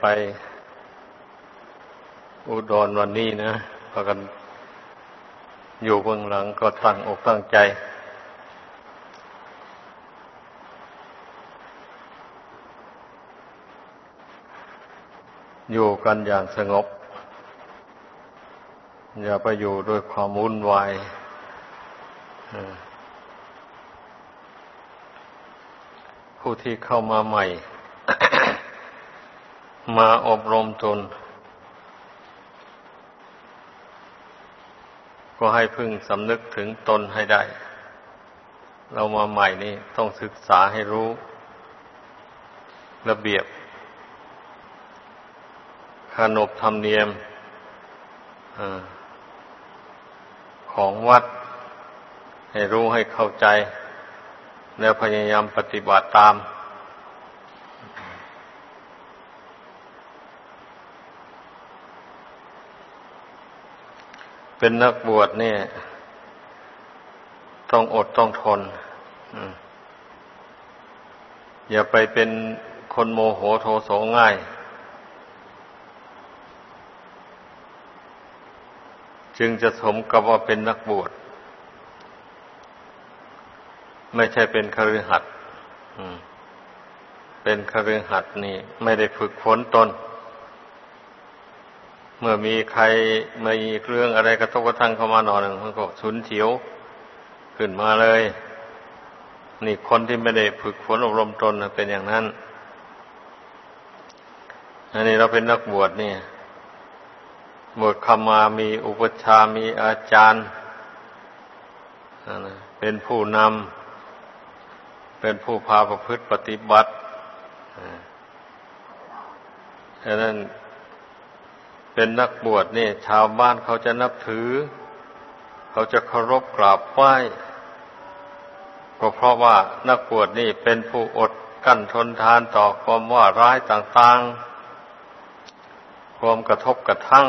ไปอุดรวันนี้นะพากันอยู่เบื้องหลังก็ตั้งอกตั้งใจ อยู่กันอย่างสงบ อย่าไปอยู่ด้วยความวุ่นวายผู้ที่เข้ามาใหม่ มาอบรมตน ก็ให้พึ่งสำนึกถึงตนให้ได้ เรามาใหม่นี่ต้องศึกษาให้รู้ ระเบียบขนบธรรมเนียมอของวัด ให้รู้ให้เข้าใจ แล้วพยายามปฏิบัติตาม เป็นนักบวชเนี่ย ต้องอดต้องทนอย่าไปเป็นคนโมโหโทโสง่าย จึงจะสมกับว่าเป็นนักบวช ไม่ใช่เป็นคฤหัสถ์เป็นคฤหัสถ์นี่ ไม่ได้ฝึกฝนตน เมื่อมีใครมีเรื่องอะไรกระทบกระทั่งเข้ามาหน่อยหนึ่งมันก็สุนเฉียวขึ้นมาเลย นี่คนที่ไม่ได้ฝึกฝนอบรมตนเป็นอย่างนั้น อันนี้เราเป็นนักบวชเนี่ย บวชคำมามีอุปชามีอาจารย์เป็นผู้นำ เป็นผู้พาประพฤติปฏิบัติดังนั้น เป็นนักบวชนี่ ชาวบ้านเขาจะนับถือ เขาจะเคารพกราบไหว้ก็เพราะว่านักบวชนี่เป็นผู้อดกั้นทนทานต่อความว่าร้ายต่างๆ ความกระทบกระทั่ง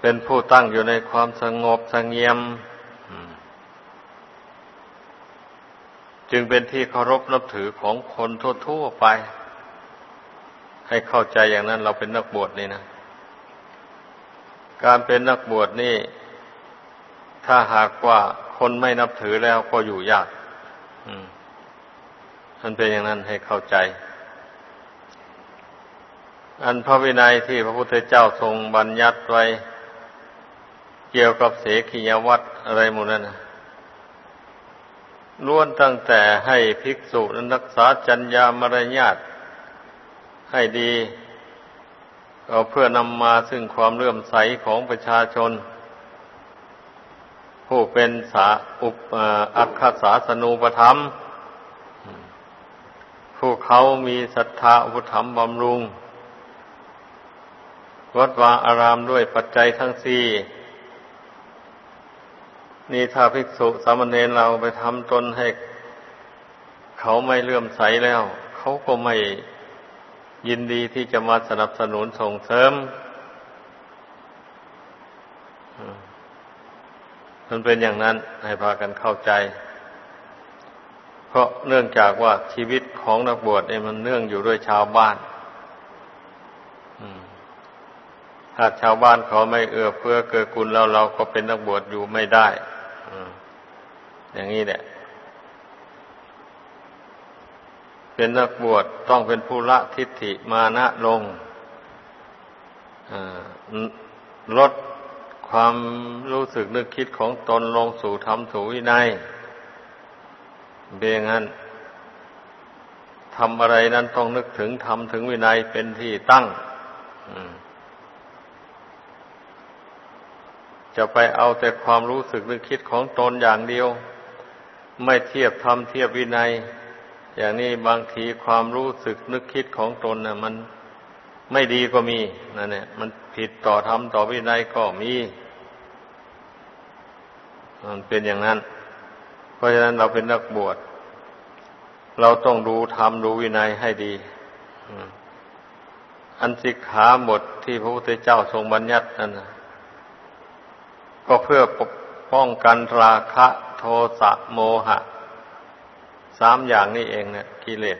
เป็นผู้ตั้งอยู่ในความสงบสงเงียม จึงเป็นที่เคารพนับถือของคนทั่วๆไป ให้เข้าใจอย่างนั้นเราเป็นนักบวชนี่นะ การเป็นนักบวชนี่ ถ้าหากว่าคนไม่นับถือแล้วก็อยู่ยากมันเป็นอย่างนั้นให้เข้าใจ อันพระวินัยที่พระพุทธเจ้าทรงบัญญัติไว้ เกี่ยวกับเสขียวัตรอะไรหมดนั่นนะ ล้วนตั้งแต่ให้ภิกษุนั้นรักษาจัญญามารยาทให้ดีก็เพื่อนำมาซึ่งความเลื่อมใสของประชาชน ผู้เป็นสาอุปอักขสาสนูปธรรม ผู้เขามีศรัทธาอุปธรรมบำรุง วัดวาอารามด้วยปัจจัยทั้งสี่ นี่ถ้าภิกษุสามเณรเราไปทำตนให้เขาไม่เลื่อมใสแล้ว เขาก็ไม่ยินดีที่จะมาสนับสนุนส่งเสริมมันเป็นอย่างนั้นให้พากันเข้าใจ เพราะเนื่องจากว่าชีวิตของนักบวชเนี่ยมันเนื่องอยู่ด้วยชาวบ้านถ้าชาวบ้านเขาไม่เอื้อเฟื้อเกื้อกูลแล้วเราก็เป็นนักบวชอยู่ไม่ได้ อย่างนี้แหละเป็นนักบวชต้องเป็นผู้ละทิฏฐิมานะลงลดความรู้สึกนึกคิดของตนลงสู่ธรรมถูวินัยเบียงั้นทำอะไรนั้นต้องนึกถึงทำถึงวินัยเป็นที่ตั้งจะไปเอาแต่ความรู้สึกนึกคิดของตนอย่างเดียว ไม่เทียบธรรมเทียบวินัย อย่างนี้บางทีความรู้สึกนึกคิดของตนน่ะ มันไม่ดีก็มีนั่นเนี่ยมันผิดต่อธรรมต่อวินัยก็มี มันเป็นอย่างนั้น เพราะฉะนั้นเราเป็นนักบวช เราต้องดูธรรมดูวินัยให้ดีอันสิกขาบทที่พระพุทธเจ้าทรงบัญญัตินั่นก็เพื่อปกป้องกันราคะ สะโมหะ สามอย่างนี้เองเนะี่ยกิเลส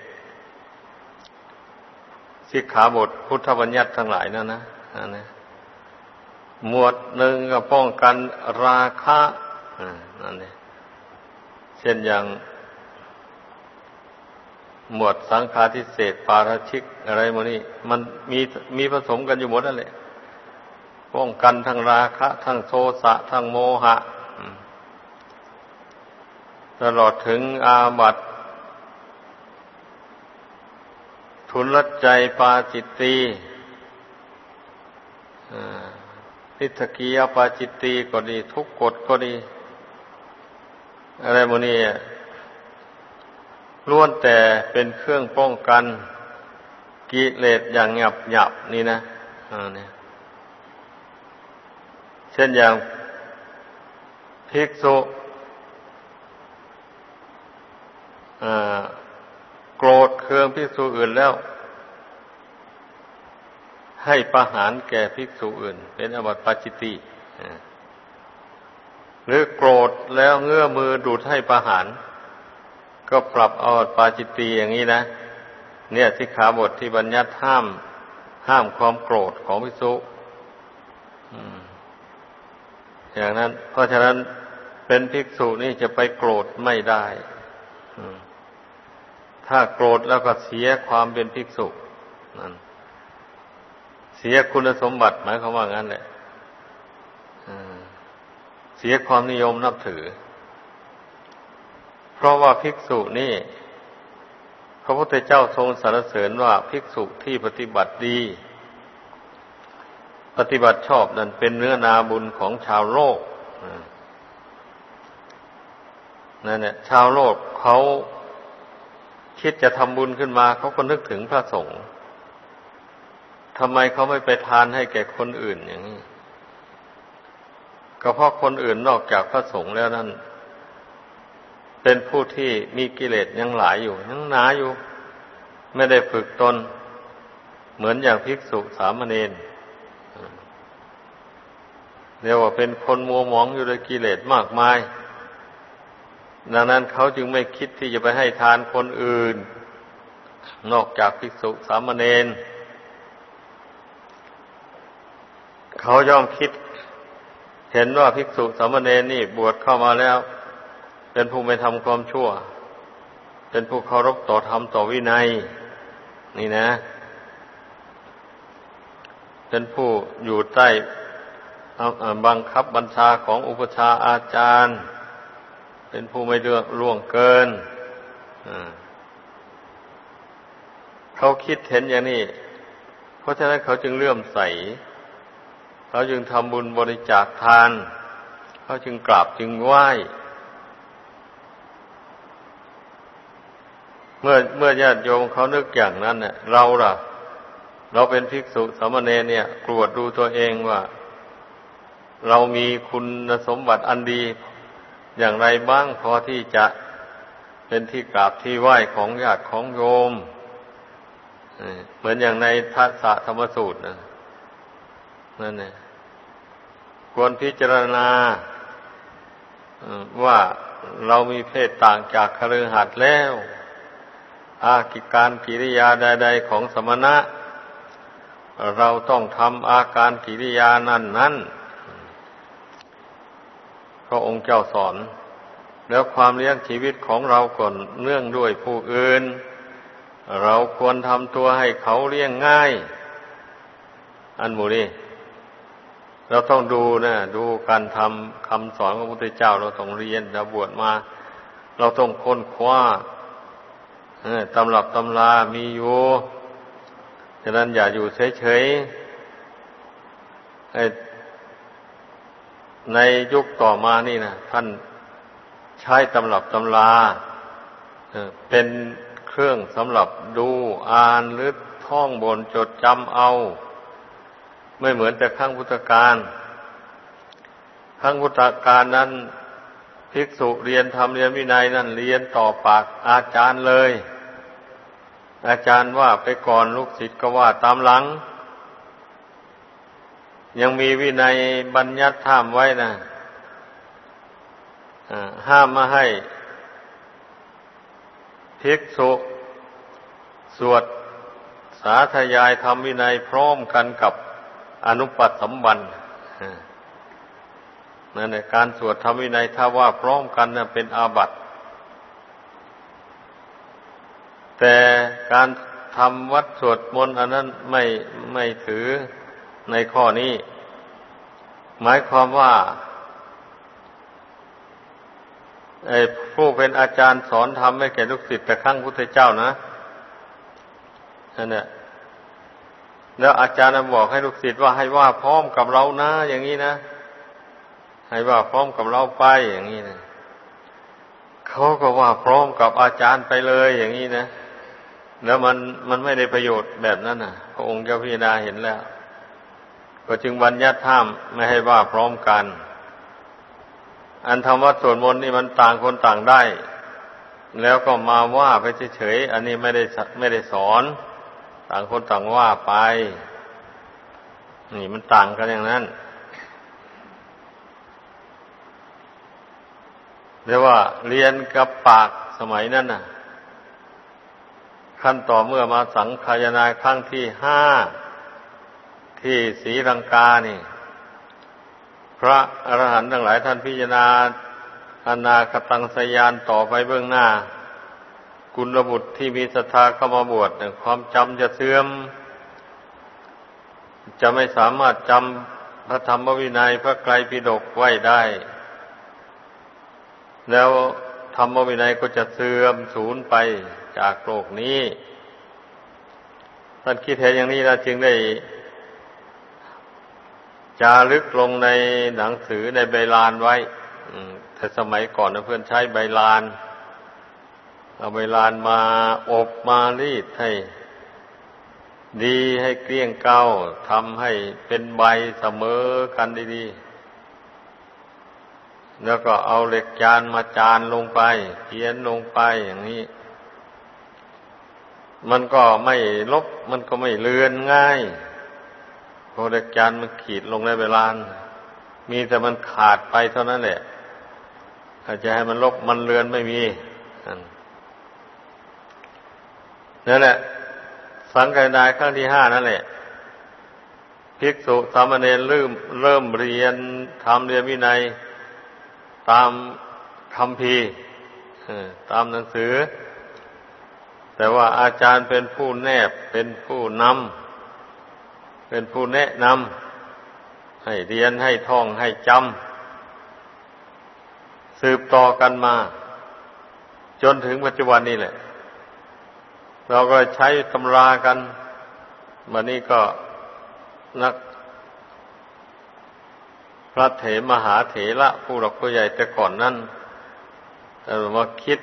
สิกขาบทพุทธบัญญัติทั้งหลายนั่นนะนะหมวดหนึ่งก็ป้องกันราคะนั่นเองเช่นอย่างหมวดสังฆาทิเศษปาราชิกอะไรโมนี่มันมีมีผสมกันอยู่หมดนั่นแหละป้องกันทั้งราคะ ทั้งโทสะทั้งโมหะ ตลอดถึงอาบัตทุนลใจปาจิตตีนิทกียปาจิตตีก็ดี ทุกกฎก็ดี อะไรโมนี่ล้วนแต่เป็นเครื่องป้องกันกิเลสอย่างหยับหยับนี่นะเนี่ยเช่นอย่างภิกษุ โกรธเคืองภิกษุอื่นแล้ว ให้ประหารแก่ภิกษุอื่น เป็นอวัตปาจิตติหรือโกรธแล้วเงื้อมือดูดให้ประหาร ก็ปรับเอาปาจิตตีอย่างนี้นะ เนี่ยที่ขาบทที่บัญญัติห้าม ห้ามความโกรธของพิสุอย่างนั้น เพราะฉะนั้นเป็นภิกษุนี่จะไปโกรธไม่ได้ ถ้าโกรธแล้วก็เสียความเป็นภิกษุนั่นเสียคุณสมบัติหมายความว่างั้นแหละเสียความนิยมนับถือ เพราะว่าภิกษุนี่ พระพุทธเจ้าทรงสรรเสริญว่าภิกษุที่ปฏิบัติดี ปฏิบัติชอบนั่นเป็นเนื้อนาบุญของชาวโลกนั่นแหละชาวโลกเขา คิดจะทำบุญขึ้นมาเขาก็นึกถึงพระสงฆ์ทำไมเขาไม่ไปทานให้แก่คนอื่นอย่างนี้ก็เพราะคนอื่นนอกจากพระสงฆ์แล้วนั่น เป็นผู้ที่มีกิเลสยังหลายอยู่ยังหนาอยู่ ไม่ได้ฝึกตน เหมือนอย่างภิกษุสามเณรเรียกว่าเป็นคนมัวหมองอยู่ด้วยกิเลสมากมาย ดังนั้นเขาจึงไม่คิดที่จะไปให้ทานคนอื่น นอกจากภิกษุสามเณรเขาย่อมคิด เห็นว่าภิกษุสามเณรนี่บวชเข้ามาแล้ว เป็นผู้ไม่ทำความชั่ว เป็นผู้เคารพต่อธรรมต่อวินัย นี่นะ เป็นผู้อยู่ใต้บังคับบัญชาของอุปชาอาจารย์ เป็นผู้ไม่เลือกล่วงเกินเขาคิดเห็นอย่างนี้ เพราะฉะนั้นเขาจึงเลื่อมใส เขาจึงทำบุญบริจาคทาน เขาจึงกราบจึงไหว้ เมื่อเมื่อญาติโยมเขานึกอย่างนั้นเนี่ยเราล่ะ เราเป็นภิกษุสามเณรเนี่ยกรวดดูตัวเองว่า เรามีคุณสมบัติอันดี อย่างไรบ้างพอที่จะเป็นที่กราบที่ไหว้ของญาติของโยมเหมือนอย่างในทัศธรรมสูตรนะนั่นเนี่ยควรพิจารณาว่าเรามีเพศต่างจากคฤหัสถ์แล้ว อากิการกิริยาใด ๆ ของสมณะ เราต้องทำอาการกิริยานั่นนั้น ระองค์เจ้าสอน แล้วความเลี้ยงชีวิตของเราก่อนเนื่องด้วยผู้อื่น เราควรทำตัวให้เขาเลี้ยงง่าย อันมูนี่เราต้องดูนะดูการทำคำสอนของพระพุทธเจ้า เราต้องเรียนเราบวชมา เราต้องค้นคว้าตำรับตำลามีอยู่ฉะนั้นอย่าอยู่เฉยๆ ในยุคต่อมานี่นะท่านใช้ตำรับตำลาเป็นเครื่องสำหรับดูอ่านหรือท่องบนจดจำเอา ไม่เหมือนแต่ข้างพุทธการข้างพุทธการนั้นภิกษุเรียนทำเรียนวินัยนั่นเรียนต่อปากอาจารย์เลย อาจารย์ว่าไปก่อนลูกศิษย์ก็ว่าตามหลัง ยังมีวินัยบัญญัติห้ามไว้นะห้ามมาให้ภิกษุสวดสาธยายธรรมวินัยพร้อมกันกับอนุปัสสัมบันนั่นแหละการสวดธรรมวินัยถ้าว่าพร้อมกันนะเป็นอาบัติ แต่การทำวัดสวดมนต์อันนั้นไม่ไม่ถือ ในข้อนี้ หมายความว่าไอ้ผู้เป็นอาจารย์สอนทำให้แก่ลูกศิษย์แต่ครั้งพุทธเจ้านะนั่นแหละแล้วอาจารย์บอกให้ลูกศิษย์ว่าให้ว่าพร้อมกับเรานะ อย่างนี้นะ ให้ว่าพร้อมกับเราไปอย่างนี้นะเขาก็ว่าพร้อมกับอาจารย์ไปเลยอย่างนี้นะ แล้วมันมันไม่ได้ประโยชน์แบบนั้นนะพระองค์เจ้าพิจารณาเห็นแล้ว ก็จึงบัญญัติห้ามไม่ให้ว่าพร้อมกัน อันธรรมวัดสวดมนต์นี่มันต่างคนต่างได้ แล้วก็มาว่าไปเฉยๆอันนี้ไม่ได้ไม่ได้สอน ต่างคนต่างว่าไป นี่มันต่างกันอย่างนั้นเรียกว่าเรียนกับปากสมัยนั้นน่ะ ขั้นต่อเมื่อมาสังขายนาครั้งที่ห้า ที่ศรีรังกานี่ พระอรหันต์ทั้งหลายท่านพิจารณาอนาคตังสยานต่อไปเบื้องหน้า กุลบุตรที่มีศรัทธาเข้ามาบวชความจำจะเสื่อม จะไม่สามารถจำพระธรรมวินัยพระไกรปิฎกไว้ได้ แล้วธรรมวินัยก็จะเสื่อมสูญไปจากโลกนี้ท่านคิดเห็นอย่างนี้นะจึงได้ จารึกลงในหนังสือในใบลานไว้แต่สมัยก่อนนะเพื่อนใช้ใบลาน เอาใบลานมาอบมารีดให้ ดีให้เกลี้ยงเก้าทำให้เป็นใบเสมอกันดีๆ แล้วก็เอาเหล็กจานมาจานลงไปเขียนลงไปอย่างนี้ มันก็ไม่ลบมันก็ไม่เลือนง่าย พอเหล็กจานมันขีดลงในใบลานมีแต่มันขาดไปเท่านั้นแหละถ้าจะให้มันลบมันเลือนไม่มีนั่นแหละ สังกัดายครั้งที่ห้านั่นแหละภิกษุสามเณรเริ่มเริ่มเรียนทำเรียนวินัย ตามคำพีตามหนังสือ แต่ว่าอาจารย์เป็นผู้แนบเป็นผู้นำ เป็นผู้แนะนำให้เรียนให้ท่องให้จำสืบต่อกันมา จนถึงปัจจุบันนี้แหละ เราก็ใช้ตำรากันวันนี้ก็นักพระเถมหาเถระผู้หลักผู้ใหญ่แต่ก่อนนั้นแต่มาคิด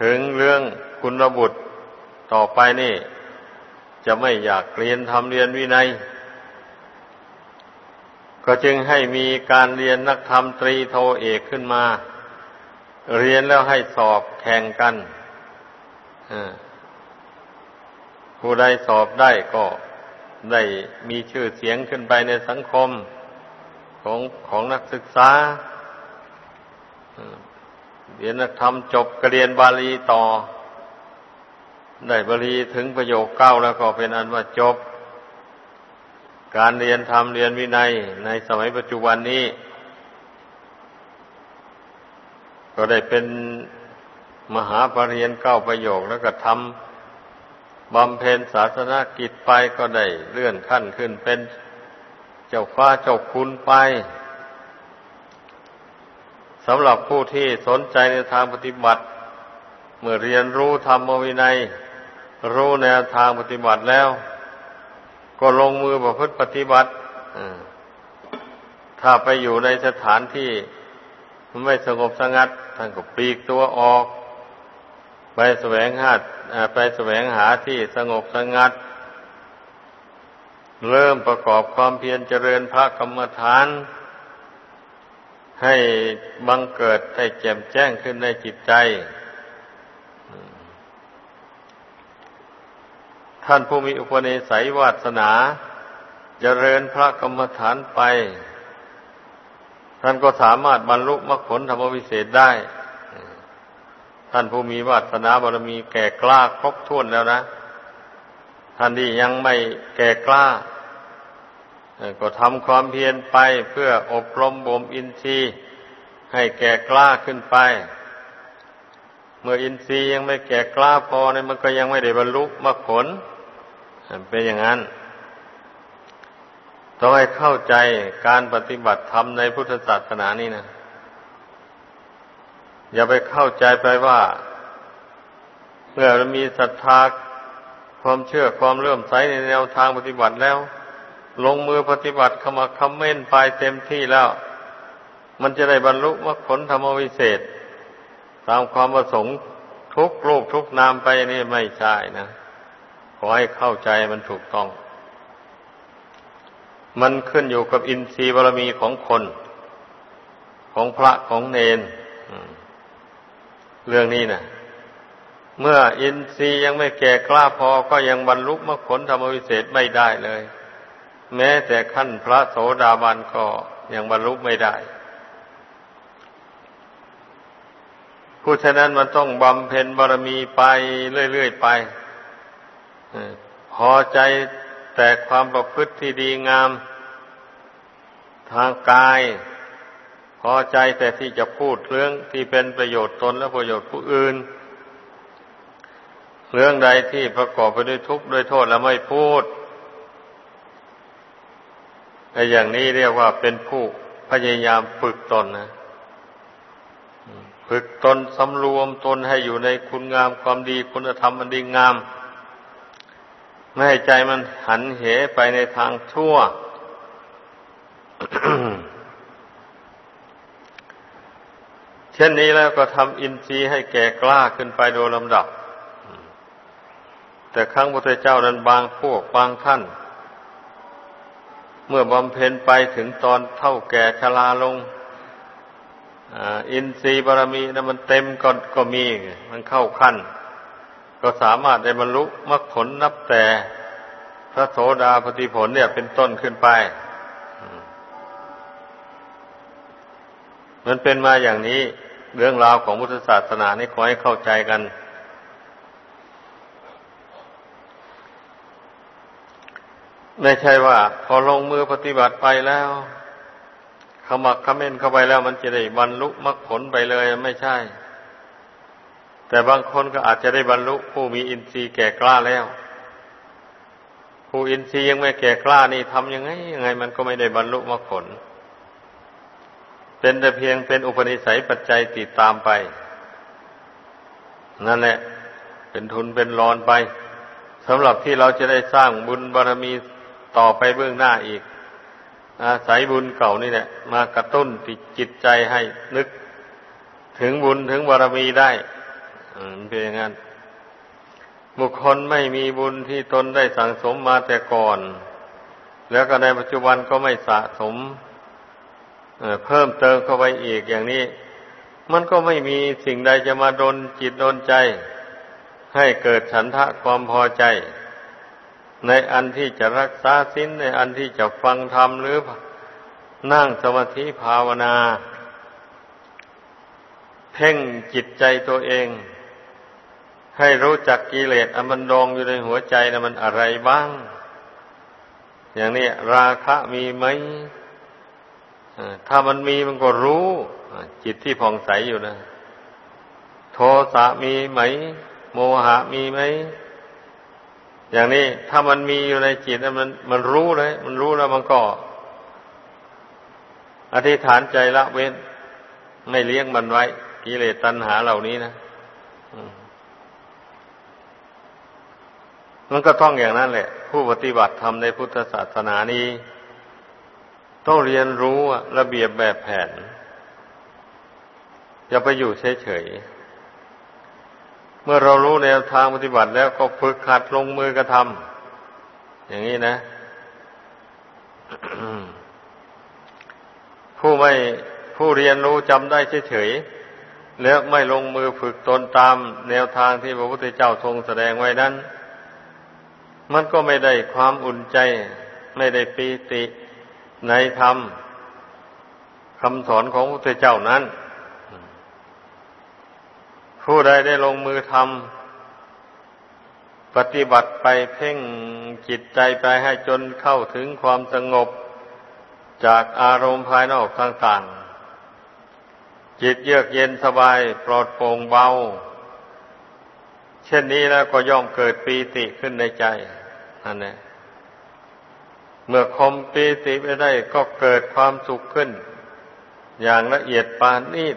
ถึงเรื่องคุณบุตรต่อไปนี่ จะไม่อยากเรียนทำเรียนวินัย ก็จึงให้มีการเรียนนักธรรมตรีโทเอกขึ้นมา เรียนแล้วให้สอบแข่งกันผู้ใดสอบได้ก็ได้มีชื่อเสียงขึ้นไปในสังคมของของนักศึกษาเรียนนักธรรมจบกเรียนบาลีต่อ ได้บาลีถึงประโยคเก้าแล้วก็เป็นอันว่าจบ การเรียนธรรมเรียนวินัยในสมัยปัจจุบันนี้ ก็ได้เป็นมหาปรริญญาเก้าประโยคแล้วก็ทำบำเพ็ญศาสนากิจไปก็ได้เลื่อนขั้นขึ้นเป็นเจ้าฟ้าเจ้าคุณไปสำหรับผู้ที่สนใจในทางปฏิบัติ เมื่อเรียนรู้ธรรมวินัย รู้แนวทางปฏิบัติแล้ว ก็ลงมือประพฤติปฏิบัติถ้าไปอยู่ในสถานที่มันไม่สงบสงัดท่านก็ปลีกตัวออก ไปแสวงหาไปแสวงหาที่สงบสงัด เริ่มประกอบความเพียรเจริญพระกรรมฐาน ให้บังเกิดให้แจ่มแจ้งขึ้นในจิตใจ ท่านผู้มีอุปนิสัยวาสนาจเจริญพระกรรมฐานไป ท่านก็สามารถบรรลุมรรคผลธรรมวิเศษได้ ท่านผู้มีวาสนาบารมีแก่กล้าครบถ้วนแล้วนะ ท่านที่ยังไม่แก่กล้า ก็ทำความเพียรไปเพื่ออบรมบ่มอินทรีย์ให้แก่กล้าขึ้นไป เมื่ออินทรีย์ยังไม่แก่กล้าพอเนี่ยมันก็ยังไม่ได้บรรลุมรรคผล เป็นอย่างนั้น ต้องให้เข้าใจการปฏิบัติธรรมในพุทธศาสนานี่นะ อย่าไปเข้าใจไปว่าเมื่อเรามีศรัทธาความเชื่อความเลื่อมใสในแนวทางปฏิบัติแล้ว ลงมือปฏิบัติเข้ามาคำเม่นไปเต็มที่แล้ว มันจะได้บรรลุมรรคผลธรรมวิเศษ ตามความประสงค์ทุกรูปทุกนามไปนี่ไม่ใช่นะ ขอให้เข้าใจมันถูกต้อง มันขึ้นอยู่กับอินทรีย์บารมีของคน ของพระของเนนเรื่องนี้นะเมื่ออินทรีย์ยังไม่แก่กล้าพอก็ยังบรรลุมรรคผลธรรมวิเศษไม่ได้เลย แม้แต่ขั้นพระโสดาบันก็ยังบรรลุไม่ได้ผู้ฉะนั้นมันต้องบำเพ็ญบารมีไปเรื่อยๆไป พอใจแต่ความประพฤติที่ดีงาม ทางกาย พอใจแต่ที่จะพูดเรื่องที่เป็นประโยชน์ตนและประโยชน์ผู้อื่น เรื่องใดที่ประกอบไปด้วยทุกข์ด้วยโทษแล้วไม่พูดไอ้อย่างนี้เรียกว่าเป็นผู้พยายามฝึกตนนะฝึกตนสำรวมตนให้อยู่ในคุณงามความดีคุณธรรมมันดีงาม ไม่ให้ใจมันหันเหไปในทางชั่ว เช่นนี้แล้วก็ทำอินทรีย์ให้แก่กล้าขึ้นไปโดยลำดับ แต่ครั้งพระเจ้านั้นบางพวกบางท่าน เมื่อบำเพ็ญไปถึงตอนเท่าแก่ชราลงอินทรีย์บารมีนะมันเต็มก็ก็มี มันเข้าขั้น ก็สามารถได้บรรลุมรรคผลนับแต่พระโสดาปฏิผลเนี่ยเป็นต้นขึ้นไป มันเป็นมาอย่างนี้เรื่องราวของพุทธศาสนานี่ขอให้เข้าใจกัน ไม่ใช่ว่า พอลงมือปฏิบัติไปแล้วขมักขม้นเข้าไปแล้ว มันจะได้บรรลุมรรคผลไปเลยไม่ใช่ แต่บางคนก็อาจจะได้บรรลุผู้มีอินทรีย์แก่กล้าแล้ว ผู้อินทรีย์ยังไม่แก่กล้านี่ทำยังไงยังไง มันก็ไม่ได้บรรลุมรรคผล เป็นแต่เพียงเป็นอุปนิสัยปัจจัยติดตามไป นั่นแหละ เป็นทุนเป็นรอนไปสำหรับที่เราจะได้สร้างบุญบารรมีต่อไปเบื้องหน้าอีก อาศัยบุญเก่านี่แหละมากระตุ้นติดจิตใจให้นึก ถึงบุญถึงบารรมีได้ มันเป็นอย่างนั้น บุคคลไม่มีบุญที่ตนได้สั่งสมมาแต่ก่อน แล้วก็ในปัจจุบันก็ไม่สะสมเพิ่มเติมเข้าไปอีกอย่างนี้ มันก็ไม่มีสิ่งใดจะมาดนจิตดนใจ ให้เกิดฉันทะความพอใจ ในอันที่จะรักษาสิ้นในอันที่จะฟังธรรมหรือนั่งสมาธิภาวนา เพ่งจิตใจตัวเอง ให้รู้จักกิเลสอันมันดองอยู่ในหัวใจนะมันอะไรบ้าง อย่างนี้ราคะมีไหมถ้ามันมีมันก็รู้ จิตที่ผ่องใสอยู่นะโทสะมีไหม โมหะมีไหม อย่างนี้ถ้ามันมีอยู่ในจิตมันมันรู้เลย มันรู้แล้วมันก็ อธิษฐานใจละเว้น ไม่เลี้ยงมันไว้ กิเลสตัณหาเหล่านี้นะ มันก็ต้องอย่างนั้นแหละ ผู้ปฏิบัติธรรมในพุทธศาสนานี้ ต้องเรียนรู้ระเบียบแบบแผน อย่าไปอยู่เฉยๆเมื่อเรารู้แนวทางปฏิบัติแล้วก็ฝึกขัดลงมือกระทำอย่างนี้นะผู้ไม่ผู้เรียนรู้จำได้เฉยๆแล้วไม่ลงมือฝึกตนตามแนวทางที่พระพุทธเจ้าทรงแสดงไว้นั้น มันก็ไม่ได้ความอุ่นใจ ไม่ได้ปีติในธรรมคำสอนของพระพุทธเจ้านั้นผู้ผู้ใดได้ลงมือทำปฏิบัติไปเพ่งจิตใจไปให้จนเข้าถึงความสงบจากอารมณ์ภายนอกต่างๆ จิตเยือกเย็นสบายปลอดโปร่งเบา เช่นนี้แล้วก็ย่อมเกิดปีติขึ้นในใจ นั่นแหละเมื่อคมปีติไปได้ก็เกิดความสุขขึ้น อย่างละเอียดปานนีด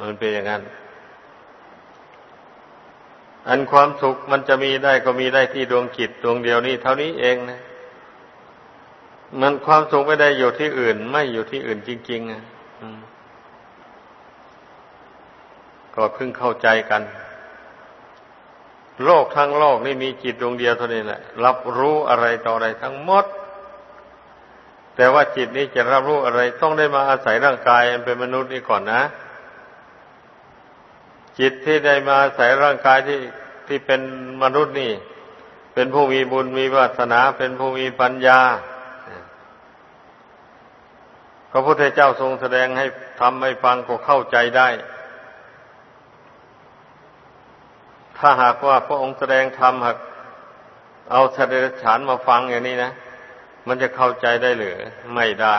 มันเป็นอย่างนั้น อันความสุขมันจะมีได้ก็มีได้ที่ดวงจิตดวงเดียวนี้เท่านี้เองนะมันความสุขไม่ได้อยู่ที่อื่น ไม่อยู่ที่อื่นจริงๆอะก็เพิ่งเข้าใจกัน โลกทั้งโลกนี่มีจิตดวงเดียวเท่านี้แหละ รับรู้อะไรต่ออะไรทั้งหมด แต่ว่าจิตนี้จะรับรู้อะไรต้องได้มาอาศัยร่างกายเป็นมนุษย์นี่ก่อนนะ จิตที่ได้มาอาศัยร่างกายที่ที่เป็นมนุษย์นี่ เป็นผู้มีบุญมีวาสนา เป็นผู้มีปัญญาพระพุทธเจ้าทรงแสดงให้ทำให้ฟังก็เข้าใจได้ ถ้าหากว่าพระองค์แสดงธรรมหากเอาสเดรฉานมาฟังอย่างนี้นะ มันจะเข้าใจได้หรือไม่ได้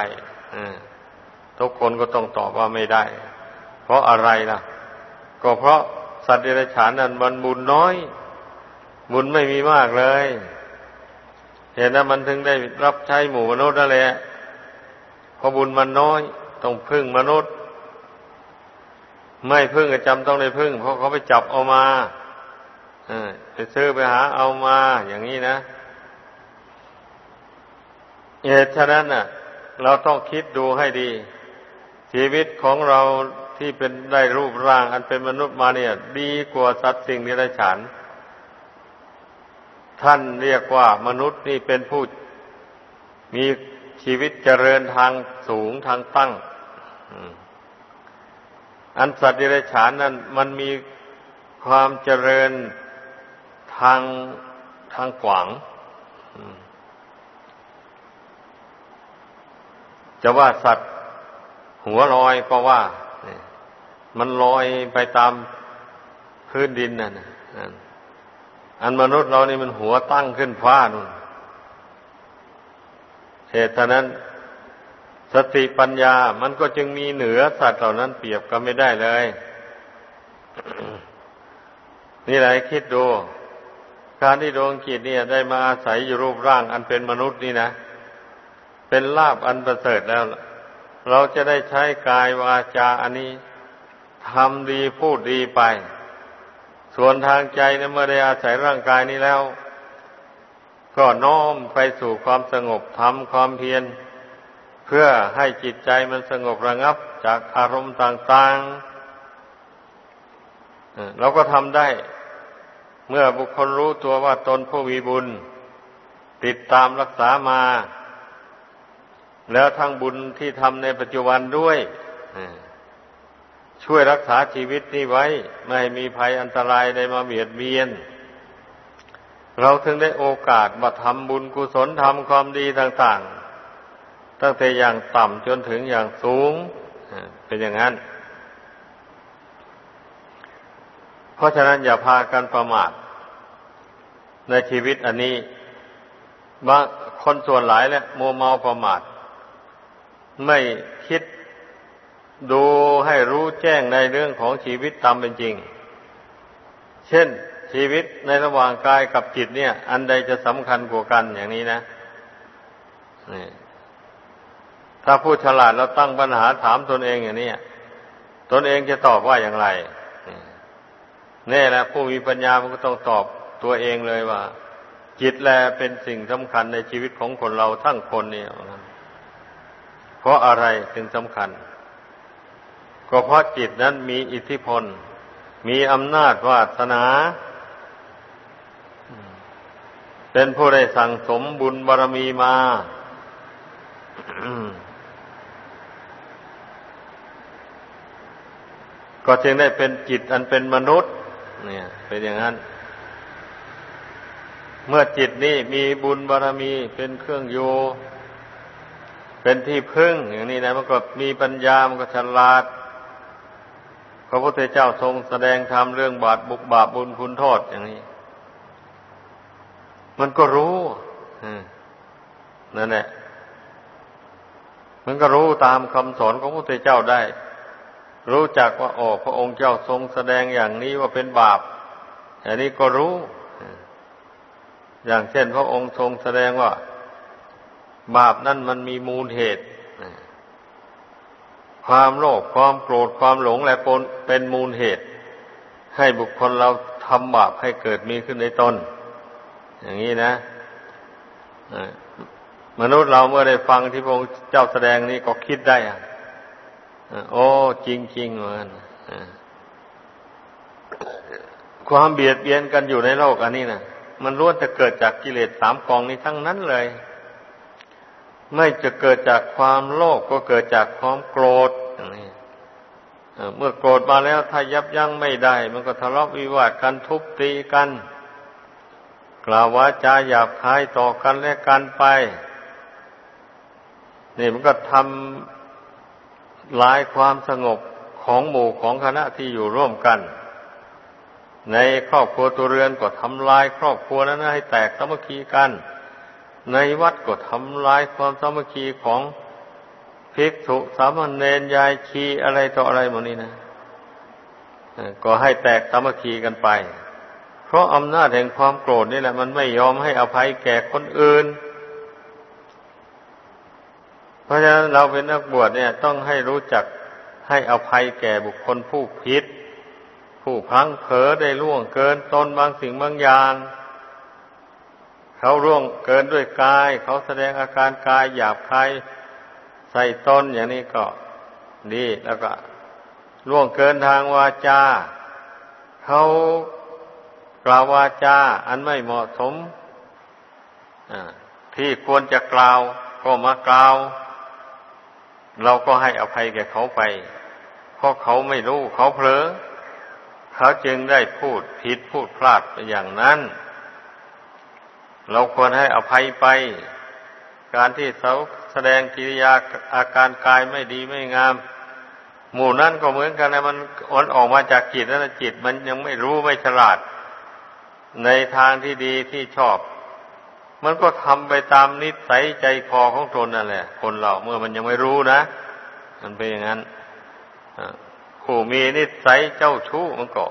ทุกคนก็ต้องตอบว่าไม่ได้ เพราะอะไรล่ะ ก็เพราะสัตว์เดรัจฉานนั้นมันบุญน้อย บุญไม่มีมากเลยเห็นนั้นมันถึงได้รับใช้หมู่มนุษย์นั่นแหละเพราะบุญมันน้อย ต้องพึ่งมนุษย์ ไม่พึ่งก็จำต้องได้พึ่ง เพราะเขาไปจับเอามา ไปซื้อไปหาเอามาอย่างนี้นะเหตุฉะนั้นน่ะ เราต้องคิดดูให้ดี ชีวิตของเราที่เป็นได้รูปร่าง อันเป็นมนุษย์มาเนี่ย ดีกว่าสัตว์สิ่งนิรัจฉานท่านเรียกว่ามนุษย์นี่เป็นผู้มีชีวิตเจริญทางสูงทางตั้งอันสัตว์ดิเรกชันนั้นมันมีความเจริญ ทางทางกว้างจะว่าสัตว์หัวลอยก็ว่า มันลอยไปตามพื้นดินนั่นอันมนุษย์เรานี่มันหัวตั้งขึ้นฟ้านู่นเหตุนั้นสติปัญญา มันก็จึงมีเหนือสัตว์เหล่านั้นเปรียบกันไม่ได้เลย นี่แหละคิดดู การที่ดวงจิตเนี่ย ได้มาอาศัยอยู่รูปร่าง อันเป็นมนุษย์นี่นะ เป็นลาบอันประเสริฐแล้ว เราจะได้ใช้กายวาจาอันนี้ทำดีพูดดีไป ส่วนทางใจเนะเมื่อได้อาศัยร่างกายนี้แล้ว ก็น้อมไปสู่ความสงบทำความเพียรเพื่อให้จิตใจมันสงบระงับจากอารมณ์ต่าง ๆ เราก็ทำได้ เมื่อบุคคลรู้ตัวว่าตนผู้มีบุญ ติดตามรักษามา แล้วทั้งบุญที่ทำในปัจจุบันด้วยช่วยรักษาชีวิตนี้ไว้ ไม่ให้มีภัยอันตรายใดมาเบียดเบียน เราถึงได้โอกาสมาทำบุญกุศลทำความดีต่าง ๆ ตั้งแต่อย่างต่ำจนถึงอย่างสูง เป็นอย่างนั้น เพราะฉะนั้นอย่าพากันประมาทในชีวิตอันนี้บางคนส่วนหลายแหละมัวเมาประมาท ไม่คิดดูให้รู้แจ้งในเรื่องของชีวิตตามเป็นจริง เช่นชีวิตในระหว่างกายกับจิตเนี่ย อันใดจะสำคัญกว่ากันอย่างนี้นะนี่ถ้าผู้ฉลาดเราตั้งปัญหาถามตนเองอย่างนี้ตนเองจะตอบว่าอย่างไร นี่แหละผู้มีปัญญามันก็ต้องตอบตัวเองเลยว่า จิตแลเป็นสิ่งสำคัญในชีวิตของคนเราทั้งคนเนี่ยเพราะอะไรถึงสำคัญ ก็เพราะจิตนั้นมีอิทธิพล มีอำนาจวาสนา เป็นผู้ได้สั่งสมบุญบารมีมาก็จึงได้เป็นจิตอันเป็นมนุษย์ เนี่ย เป็นอย่างนั้น เมื่อจิตนี้มีบุญบารมีเป็นเครื่องโย เป็นที่พึ่ง อย่างนี้นะมันก็มีปัญญามันก็ฉลาดก็ระพุทธเจ้าทรงแสดงธรรมเรื่องบาปบุกบาปบุญคุณโทษอย่างนี้ มันก็รู้นั่นแหละมันก็รู้ตามคำสอนของพระพุทธเจ้าได้ รู้จักว่าโอ้พระองค์เจ้าทรงแสดงอย่างนี้ว่าเป็นบาป อันนี้ก็รู้ อย่างเช่น พระองค์ทรงแสดงว่า บาปนั่นมันมีมูลเหตุ ความโลภความโกรธความหลงและปนเป็นมูลเหตุ ให้บุคคลเราทำบาปให้เกิดมีขึ้นในตนอย่างนี้นะมนุษย์เราเมื่อได้ฟังที่พระองค์เจ้าแสดงนี้ก็คิดได้อะ โอ้จริงจริงเหมือนความเบียดเบียนกันอยู่ในโลกอันนี้นะมันล้วนจะเกิดจากกิเลสสามกองนี้ทั้งนั้นเลย ไม่จะเกิดจากความโลภกก็เกิดจากความโกรธอย่างนี้เมื่อโกรธมาแล้วถ้ายับยั้งไม่ได้ มันก็ทะเลาะวิวาทกันทุบตีกัน กล่าววาจาหยาบคายต่อกันและกันไป นี่มันก็ทำ ลายความสงบของหมู่ของคณะที่อยู่ร่วมกัน ในครอบครัวตัวเรือนก็ทำลายครอบครัวนั้นให้แตกสามัคคีกัน ในวัดก็ทำลายความสามัคคีของภิกษุสามเณรยายชีอะไรต่ออะไรหมดนี้นะก็ให้แตกสามัคคีกันไป เพราะอำนาจแห่งความโกรธนี่แหละ มันไม่ยอมให้อภัยแก่คนอื่น เพราะฉะนั้นเราเป็นนักบวชเนี่ย ต้องให้รู้จักให้อภัยแก่บุคคลผู้ผิด ผู้พังเผลอได้ล่วงเกินตนบางสิ่งบางอย่าง เขาร่วงเกินด้วยกาย เขาแสดงอาการกายหยาบคายใส่ตนอย่างนี้ก็ดีแล้วก็ร่วงเกินทางวาจาเขากล่าววาจาอันไม่เหมาะสมที่ควรจะกล่าวก็มากล่าว เราก็ให้อภัยแก่เขาไป เพราะเขาไม่รู้เขาเผลอ เขาจึงได้พูดผิดพูดพลาดไปอย่างนั้น เราควรให้อภัยไป การที่เขาแสดงกิริยาอาการกายไม่ดีไม่งาม หมู่นั้นก็เหมือนกันนะมันอ่อนออกมาจากจิตนั้นจิตมันยังไม่รู้ไม่ฉลาด ในทางที่ดีที่ชอบ มันก็ทำไปตามนิสัยใจคอของตนนั่นแหละ คนเราเมื่อมันยังไม่รู้นะ มันเป็นอย่างนั้นผู้มีนิสัยเจ้าชู้มันก็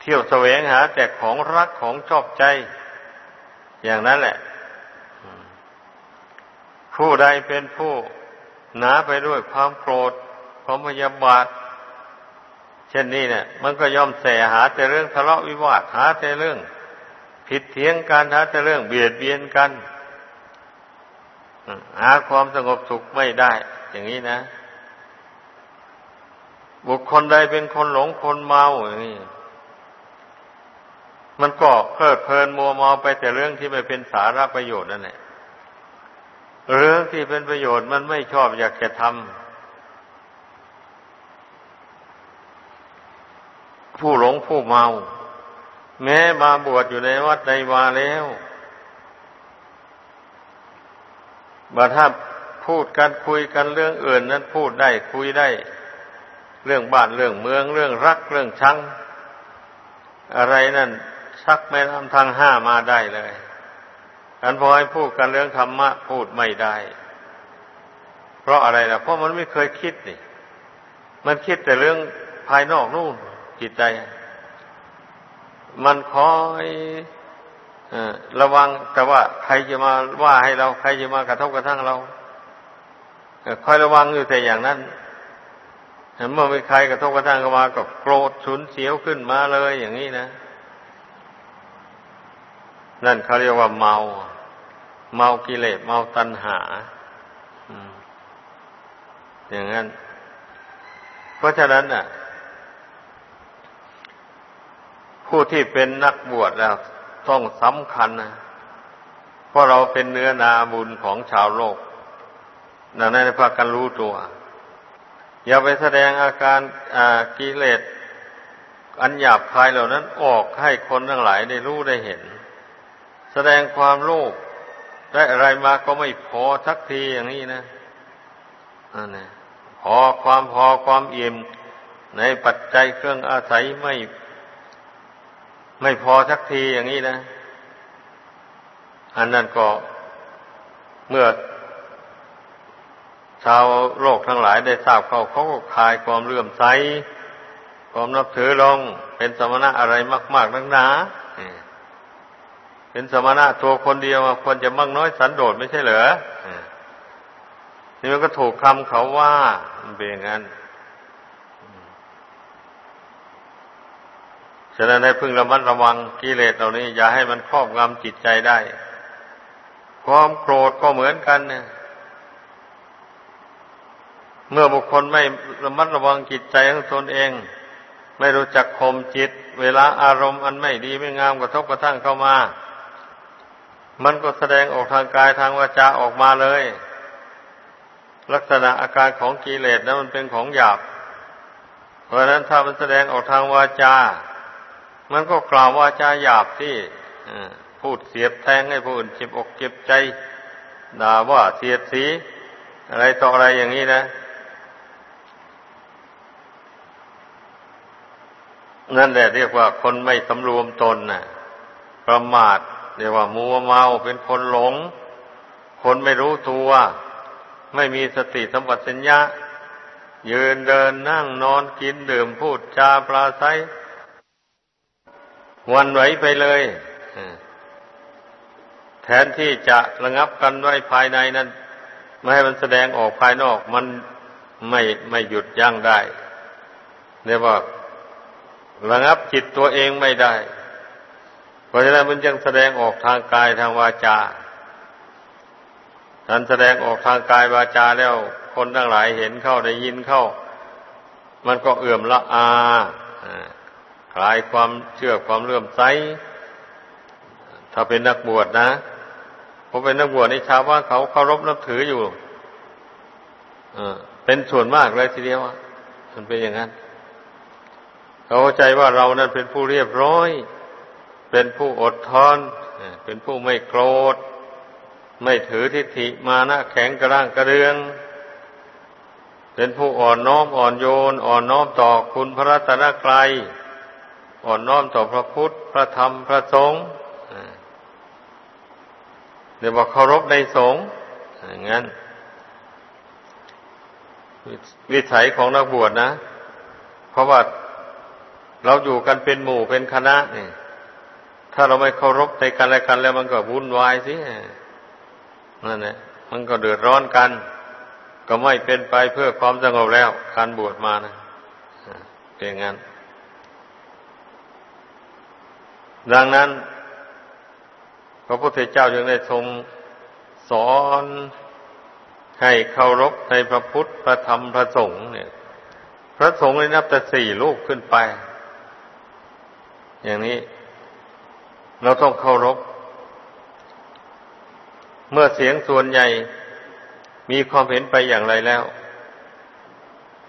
เที่ยวแสวงหา แต่ของรักของชอบใจ อย่างนั้นแหละ ผู้ใดเป็นผู้หนาไปด้วยความโกรธความพยาบาท เช่นนี้เนี่ย มันก็ย่อมแสหาแต่เรื่องทะเลาะวิวาทหาแต่เรื่อง ผิดเถียงกันหาแต่เรื่องเบียดเบียนกันหาความสงบสุขไม่ได้ อย่างนี้นะ บุคคลใดเป็นคนหลงคนเมาอย่างนี้มันก็เพลิดเพลินมัวเมาไปแต่เรื่องที่ไม่เป็นสาระประโยชน์นั่นแหละเรื่องที่เป็นประโยชน์มันไม่ชอบอยากจะทำผู้หลงผู้เมา แม้มาบวชอยู่ในวัดใดมาแล้วบาถ้าพูดกันคุยกันเรื่องอื่นนั้นพูดได้คุยได้ เรื่องบ้านเรื่องเมือง เรื่องรักเรื่องชัง อะไรนั่นชักแม่น้ำทางห้ามาได้เลยอันพอให้พูดกันเรื่องธรรมะพูดไม่ได้ เพราะอะไรล่ะ เพราะมันไม่เคยคิดนี่ มันคิดแต่เรื่องภายนอกนู่นจิตใจ มันคอยระวังแต่ว่าใครจะมาว่าให้เรา ใครจะมากระทบกระทั่งเราคอยระวังอยู่แต่อย่างนั้นเมื่อมีใครกระทบกระทั่งก็มาก็โกรธฉุนเสียวขึ้นมาเลยอย่างนี้นะ นั่นเขาเรียกว่าเมา เมากิเลสเมาตัณหาอย่างนั้น เพราะฉะนั้นน่ะ ผู้ที่เป็นนักบวชแล้วต้องสำคัญนะเพราะเราเป็นเนื้อนาบุญของชาวโลกดังนั้นพากันรู้ตัว อย่าไปแสดงอาการกิเลสอันหยาบคายเหล่านั้นออกให้คนทั้งหลายได้รู้ได้เห็น แสดงความโลภได้อะไรมาก็ไม่พอทักทีอย่างนี้นะอันนี้พอความพอความอิ่มในปัจจัยเครื่องอาศัยไม่ ไม่พอสักทีอย่างนี้นะ อันนั้นก็เมื่อชาวโลกทั้งหลายได้ทราบเขาเขาก็คลายความเลื่อมใสความนับถือลง เป็นสมณะอะไรมากๆนักหนาเป็นสมณะตัวคนเดียวควรจะมั่งน้อยสันโดษไม่ใช่เหรอนี่มันก็ถูกคำเขาว่าเป็นอย่างนั้น ฉะนั้นให้พึงระมัดระวังกิเลสเหล่านี้ อย่าให้มันครอบงำจิตใจได้ ความโกรธก็เหมือนกันเนี่ยเมื่อบุคคลไม่ระมัดระวังจิตใจของตนเอง ไม่รู้จักข่มจิต เวลาอารมณ์อันไม่ดีไม่งามกระทบกระทั่งเข้ามา มันก็แสดงออกทางกายทางวาจาออกมาเลย ลักษณะอาการของกิเลสนั้นมันเป็นของหยาบ เพราะฉะนั้นถ้ามันแสดงออกทางวาจา มันก็กล่าววาจาหยาบที่พูดเสียบแทงให้ผู้อื่นเจ็บอกเจ็บใจด่าว่าเสียดสี อะไรต่ออะไรอย่างนี้นะ นั่นแหละเรียกว่าคนไม่สำรวมตนน่ะ ประมาทเรียกว่ามัวเมาเป็นคนหลง คนไม่รู้ตัว ไม่มีสติสัมปชัญญะยืนเดินนั่งนอนกินดื่มพูดจาปลาไซ วันไหวไปเลยแทนที่จะระงับกันไว้ภายในนั้น ไม่ให้มันแสดงออกภายนอก มันไม่ไม่หยุดยั้งได้เรียกว่าระงับจิตตัวเองไม่ได้ เพราะฉะนั้นมันจึงแสดงออกทางกายทางวาจาการแสดงออกทางกายวาจาแล้ว คนทั้งหลายเห็นเข้าได้ยินเข้า มันก็เอื่อมละอา คลายความเชื่อความเลื่อมใส ถ้าเป็นนักบวชนะพอเป็นนักบวชในชาวว่าเขาเคารพนับถืออยู่เป็นส่วนมากเลยทีเดียวมันเป็นอย่างนั้นเข้าใจว่าเรานั้นเป็นผู้เรียบร้อย เป็นผู้อดทนเป็นผู้ไม่โกรธ ไม่ถือทิฏฐิมานะแข็งกระร่างกระเรือง เป็นผู้อ่อนน้อมอ่อนโยน อ่อนน้อมต่อคุณพระรัตนกรัย อ่อนน้อมต่อพระพุทธ พระธรรม พระสงฆ์เดี๋ยวบอกเคารพในสงฆ์อย่างนั้น วิสัยของนักบวชนะ เพราะว่าเราอยู่กันเป็นหมู่เป็นคณะนี่ถ้าเราไม่เคารพในกันและกัน แล้วมันก็วุ่นวายสินั่นแหละมันก็เดือดร้อนกัน ก็ไม่เป็นไปเพื่อความสงบแล้วการบวชมานะเป็นงั้น ดังนั้น พระพุทธเจ้าจึงได้ทรงสอนให้เคารพในพระพุทธพระธรรมพระสงฆ์เนี่ย พระสงฆ์เลยนับแต่สี่ลูกขึ้นไป อย่างนี้ เราต้องเคารพ เมื่อเสียงส่วนใหญ่มีความเห็นไปอย่างไรแล้ว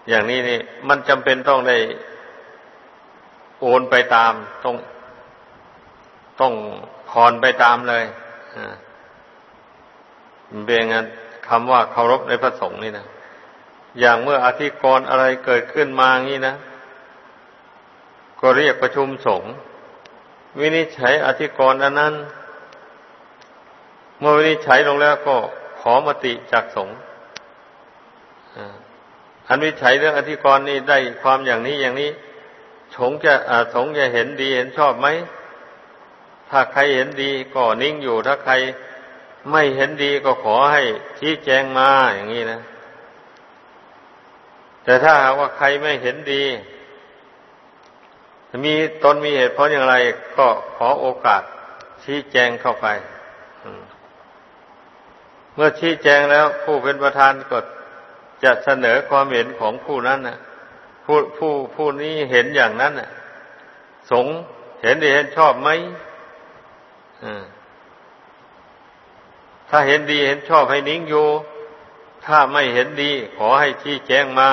อย่างนี้นี่ มันจำเป็นต้องได้โอนไปตามต้อง ต้องคอนไปตามเลยเบียงันคำว่าเคารพในพระสงฆ์นี่นะอย่างเมื่ออธิกรณ์อะไรเกิดขึ้นมางี้นะ ก็เรียกประชุมสงฆ์วินิจฉัยอธิกรณ์อันนั้น เมื่อวินิจฉัยลงแล้วก็ขอมติจากสงฆ์อันวิจัยเรื่องอธิกรณ์นี่ได้ความอย่างนี้อย่างนี้สงจะสงจะเห็นดีเห็นชอบไหม ถ้าใครเห็นดีก็นิ่งอยู่ ถ้าใครไม่เห็นดีก็ขอให้ชี้แจงมาอย่างนี้นะ แต่ถ้าหากว่าใครไม่เห็นดี มีตนมีเหตุเพราะอย่างไร ก็ขอโอกาส ชี้แจงเข้าไปเมื่อชี้แจงแล้วผู้เป็นประธานก็จะเสนอความเห็นของผู้นั้นนะผู้ผู้ผู้นี้เห็นอย่างนั้นนะสงเห็นดีเห็นชอบไหม ถ้าเห็นดีเห็นชอบให้นิ่งอยู่ ถ้าไม่เห็นดี ขอให้ชี้แจงมา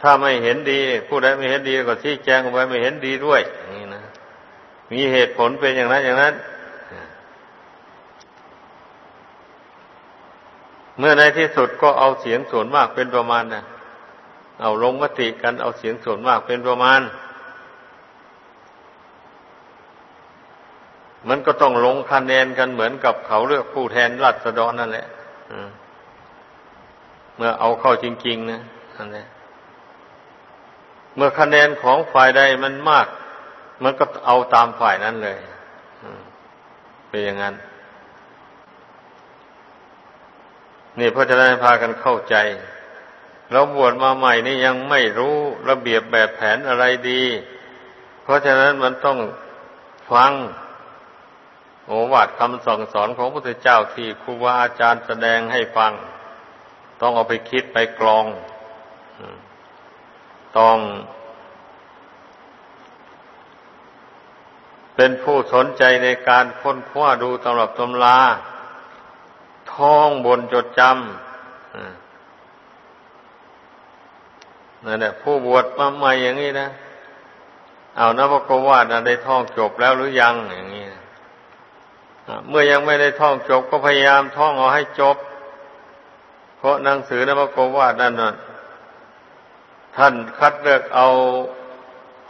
ถ้าไม่เห็นดีผู้ใดไม่เห็นดีก็ชี้แจงออกไปไม่เห็นดีด้วยนี่นะมีเหตุผลเป็นอย่างนั้นอย่างนั้น เมื่อในที่สุดก็เอาเสียงส่วนมากเป็นประมาณนะเอาลงมติกันเอาเสียงส่วนมากเป็นประมาณ มันก็ต้องลงคะแนนกันเหมือนกับเขาเลือกผู้แทนรัษฎรนั่นแหละเมื่อเอาเข้าจริง ๆ นะนั่นแหละเมื่อคะแนนของฝ่ายใดมันมาก มันก็เอาตามฝ่ายนั้นเลยเป็นอย่างนั้น นี่เพราะจะได้พากันเข้าใจ เราบวชมาใหม่นี่ยังไม่รู้ระเบียบแบบแผนอะไรดี เพราะฉะนั้นมันต้องฟัง โอวาทคำสั่งสอนของพระพุทธเจ้าที่ครูบาอาจารย์แสดงให้ฟัง ต้องเอาไปคิดไปกรอง ต้องเป็นผู้สนใจในการค้นคว้าดูตำรับตำลา ท่องบนจดจำนั่นแหละผู้บวชมาใหม่อย่างนี้นะ เอานะพระโกวาดนะได้ท่องจบแล้วหรือยังอย่างนี้ เมื่อยังไม่ได้ท่องจบก็พยายามท่องเอาให้จบ เพราะหนังสือนพระกวาดนั่นน่ะท่านคัดเลือกเอา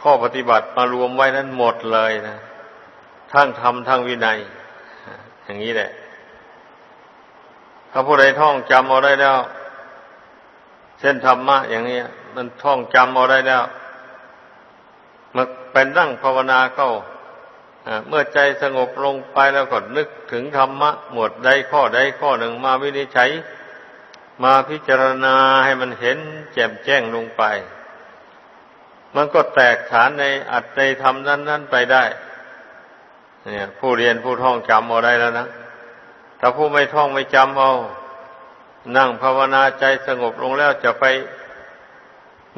ข้อปฏิบัติมารวมไว้นั้นหมดเลยนะทั้งธรรมทั้งวินัย อย่างนี้แหละ ถ้าผู้ใดท่องจำเอาได้แล้ว เช่นธรรมะ อย่างนี้มันท่องจำเอาได้แล้วมาเป็นนั่งภาวนาเข้า เมื่อใจสงบลงไปแล้วก็นึกถึงธรรมะ หมวดใดข้อใดข้อหนึ่งมาวินิจฉัย มาพิจารณาให้มันเห็นแจ่มแจ้งลงไป มันก็แตกฐานในอัตในธรรมนั้น ๆ ไปได้ เนี่ย ผู้เรียนผู้ท่องจำเอาได้แล้วนะถ้าผู้ไม่ท่องไม่จำเอานั่งภาวนาใจสงบลงแล้วจะไป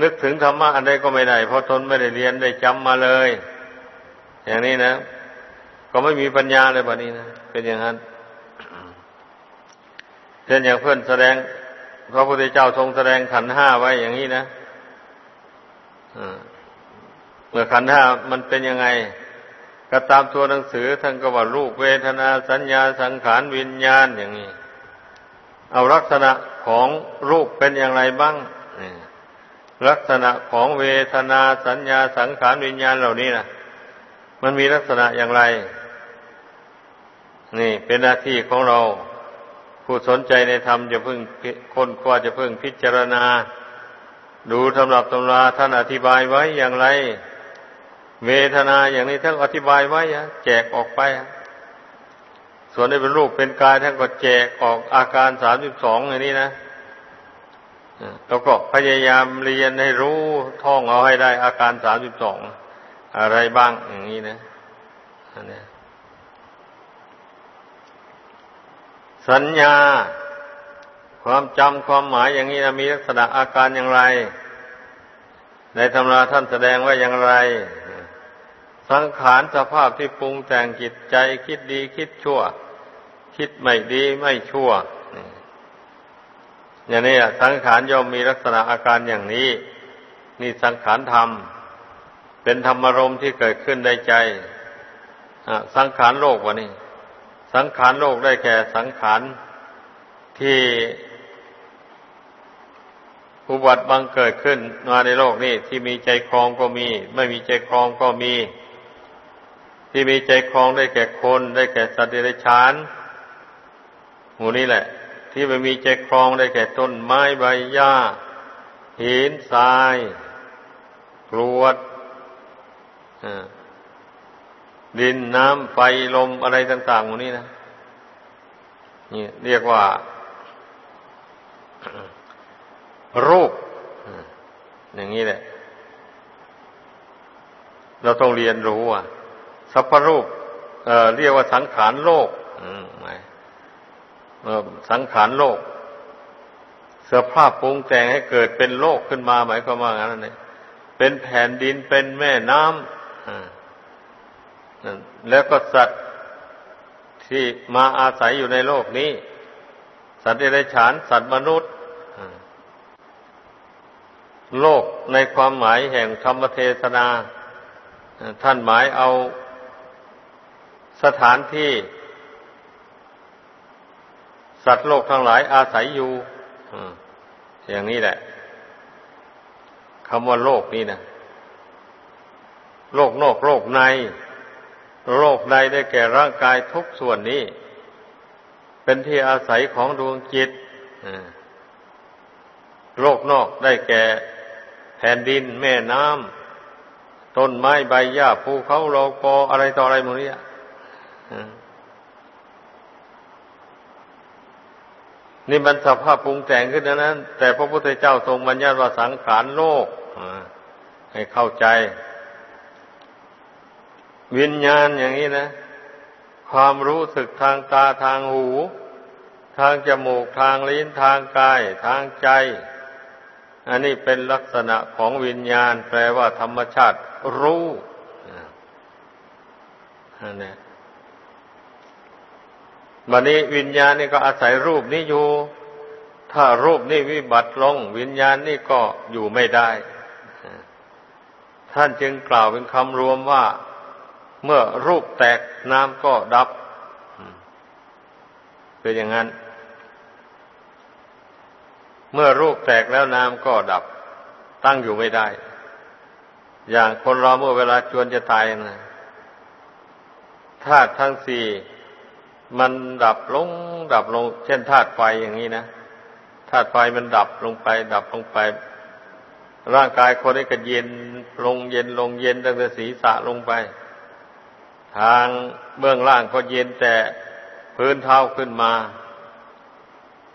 นึกถึงธรรมะอันใดก็ไม่ได้ เพราะทนไม่ได้เรียนได้จำมาเลย อย่างนี้นะ ก็ไม่มีปัญญาเลยแบบนี้นะเป็นอย่างนั้นเช่นอย่างเพื่อนแสดงพระพุทธเจ้าทรงแสดงขันห้าไว้อย่างนี้นะเมื่อขันห้ามันเป็นยังไง ก็ตามตัวหนังสือท่านก็ว่ารูปเวทนาสัญญาสังขารวิญญาณอย่างนี้ เอาลักษณะของรูปเป็นอย่างไรบ้างลักษณะของเวทนาสัญญาสังขารวิญญาณเหล่านี้นะมันมีลักษณะอย่างไร นี่เป็นหน้าที่ของเรา ผู้สนใจในธรรมจะพึ่งคนกว่าจะพึ่งพิจารณา ดูตำรับตำราท่านอธิบายไว้อย่างไร เวทนาอย่างนี้ท่านอธิบายไว้แจกออกไป ส่วนนี้เป็นรูปเป็นกายท่านก็แจกออกอาการสามสิบสองอย่างนี้นะแล้วก็พยายามเรียนให้รู้ท่องเอาให้ได้อาการสามสิบสองอะไรบ้างอย่างนี้นะอันนี้ สัญญา ความจำความหมายอย่างนี้นะมีลักษณะอาการอย่างไร ในตำรมราท่านแสดงว่าอย่างไร สังขารสภาพที่ปรุงแต่งจิตใจคิดดีคิดชั่ว คิดไม่ดีไม่ชั่ว อย่างนี้สังขารย่อมมีลักษณะอาการอย่างนี้ นี่สังขารธรรม เป็นธรรมารมที่เกิดขึ้นในใจสังขารโลกวะนี่ สังขารโลกได้แก่สังขารที่อุบัติบังเกิดขึ้นมาในโลกนี้ที่มีใจครองก็มี ไม่มีใจครองก็มี ที่มีใจครองได้แก่คนได้แก่สัตว์เดรัจฉานหมู่นี้แหละ ที่ไม่มีใจครองได้แก่ต้นไม้ใบหญ้าหินทรายกรวด ดินน้ำไฟลมอะไรต่างๆหมดนี้นะนี่เรียกว่า รูป อย่างนี้แหละ เราต้องเรียนรู้อะสัพพรูปเเรียกว่าสังขารโลกสังขารโลก เสื้อผ้าปรุงแต่งให้เกิดเป็นโลกขึ้นมาหมายความว่างั้นนี่เป็นแผ่นดินเป็นแม่น้ำ แล้วก็สัตว์ที่มาอาศัยอยู่ในโลกนี้ สัตว์เดรัจฉาน สัตว์มนุษย์ โลกในความหมายแห่งธรรมเทศนา ท่านหมายเอาสถานที่ สัตว์โลกทั้งหลายอาศัยอยู่อย่างนี้แหละคำว่าโลกนี่นะโลกนอกโลกใน โลกในได้แก่ร่างกายทุกส่วนนี้ เป็นที่อาศัยของดวงจิตโลกนอกได้แก่แผ่นดินแม่น้ำต้นไม้ใบหญ้าภูเขาโลกออะไรต่ออะไรหมดนี้นี่มันสภาพปรุงแต่งขึ้นนั้น แต่พระพุทธเจ้าทรงบัญญัติว่าสังขารโลกให้เข้าใจ วิญญาณอย่างนี้นะ ความรู้สึกทางตาทางหู ทางจมูกทางลิ้นทางกาย ทางใจ อันนี้เป็นลักษณะของวิญญาณ แปลว่าธรรมชาติรู้อันนี้บันนี้วิญญาณนี่ก็อาศัยรูปนี้อยู่ ถ้ารูปนี้วิบัติลง วิญญาณนี่ก็อยู่ไม่ได้ ท่านจึงกล่าวเป็นคำรวมว่า เมื่อรูปแตกน้ำก็ดับเป็นอย่างนั้น เมื่อรูปแตกแล้วน้ำก็ดับ ตั้งอยู่ไม่ได้ อย่างคนเราเมื่อเวลาจวนจะตายนะธาตุทั้งสี่มันดับลง ดับลง เช่นธาตุไฟอย่างนี้นะธาตุไฟมันดับลงไป ดับลงไป ร่างกายคนนี้ก็เย็นลงเย็นลงเย็นตั้งแต่ศีรษะลงไป ทางเบื้องล่างก็เย็นแต่พื้นเท้าขึ้นมา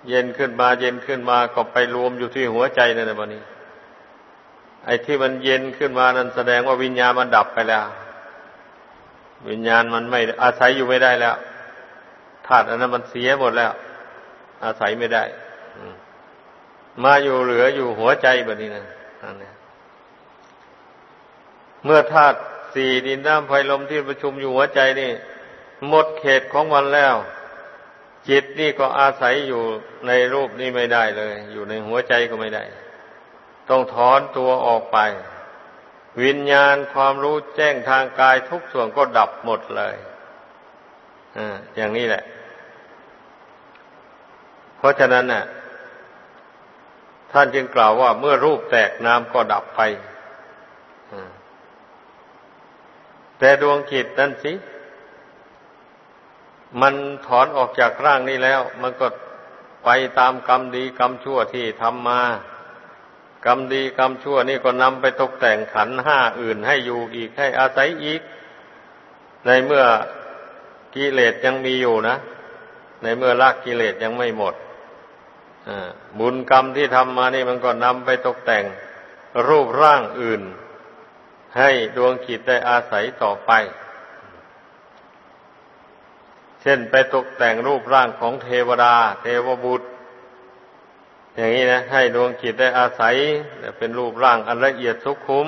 เย็นขึ้นมา เย็นขึ้นมาก็ไปรวมอยู่ที่หัวใจนั่นแหละวันนี้ ไอ้ที่มันเย็นขึ้นมานั้นแสดงว่าวิญญาณมันดับไปแล้ว วิญญาณมันไม่อาศัยอยู่ไม่ได้แล้วธาตุอันนั้นมันเสียหมดแล้ว อาศัยไม่ได้มาอยู่เหลืออยู่หัวใจแบบนี้นะเมื่อธาตุ สี่ดินน้ำไฟลมที่ประชุมอยู่หัวใจนี่ หมดเขตของมันแล้ว จิตนี่ก็อาศัยอยู่ในรูปนี้ไม่ได้เลย อยู่ในหัวใจก็ไม่ได้ ต้องถอนตัวออกไป วิญญาณความรู้แจ้งทางกายทุกส่วนก็ดับหมดเลยอ่าอย่างนี้แหละ เพราะฉะนั้นน่ะ ท่านจึงกล่าวว่าเมื่อรูปแตกน้ำก็ดับไป แต่ดวงจิตนั่นสิ มันถอนออกจากร่างนี้แล้ว มันก็ไปตามกรรมดีกรรมชั่วที่ทำมา กรรมดีกรรมชั่วนี่ก็นำไปตกแต่งขันห้าอื่นให้อยู่อีกให้อาศัยอีก ในเมื่อกิเลสยังมีอยู่นะ ในเมื่อละกิเลสยังไม่หมดบุญกรรมที่ทำมานี่มันก็นำไปตกแต่งรูปร่างอื่น ให้ดวงจิตได้อาศัยต่อไป เช่นไปตกแต่งรูปร่างของเทวดา เทวบุตร อย่างนี้นะ ให้ดวงจิตได้อาศัยเป็นรูปร่างอันละเอียดสุขุม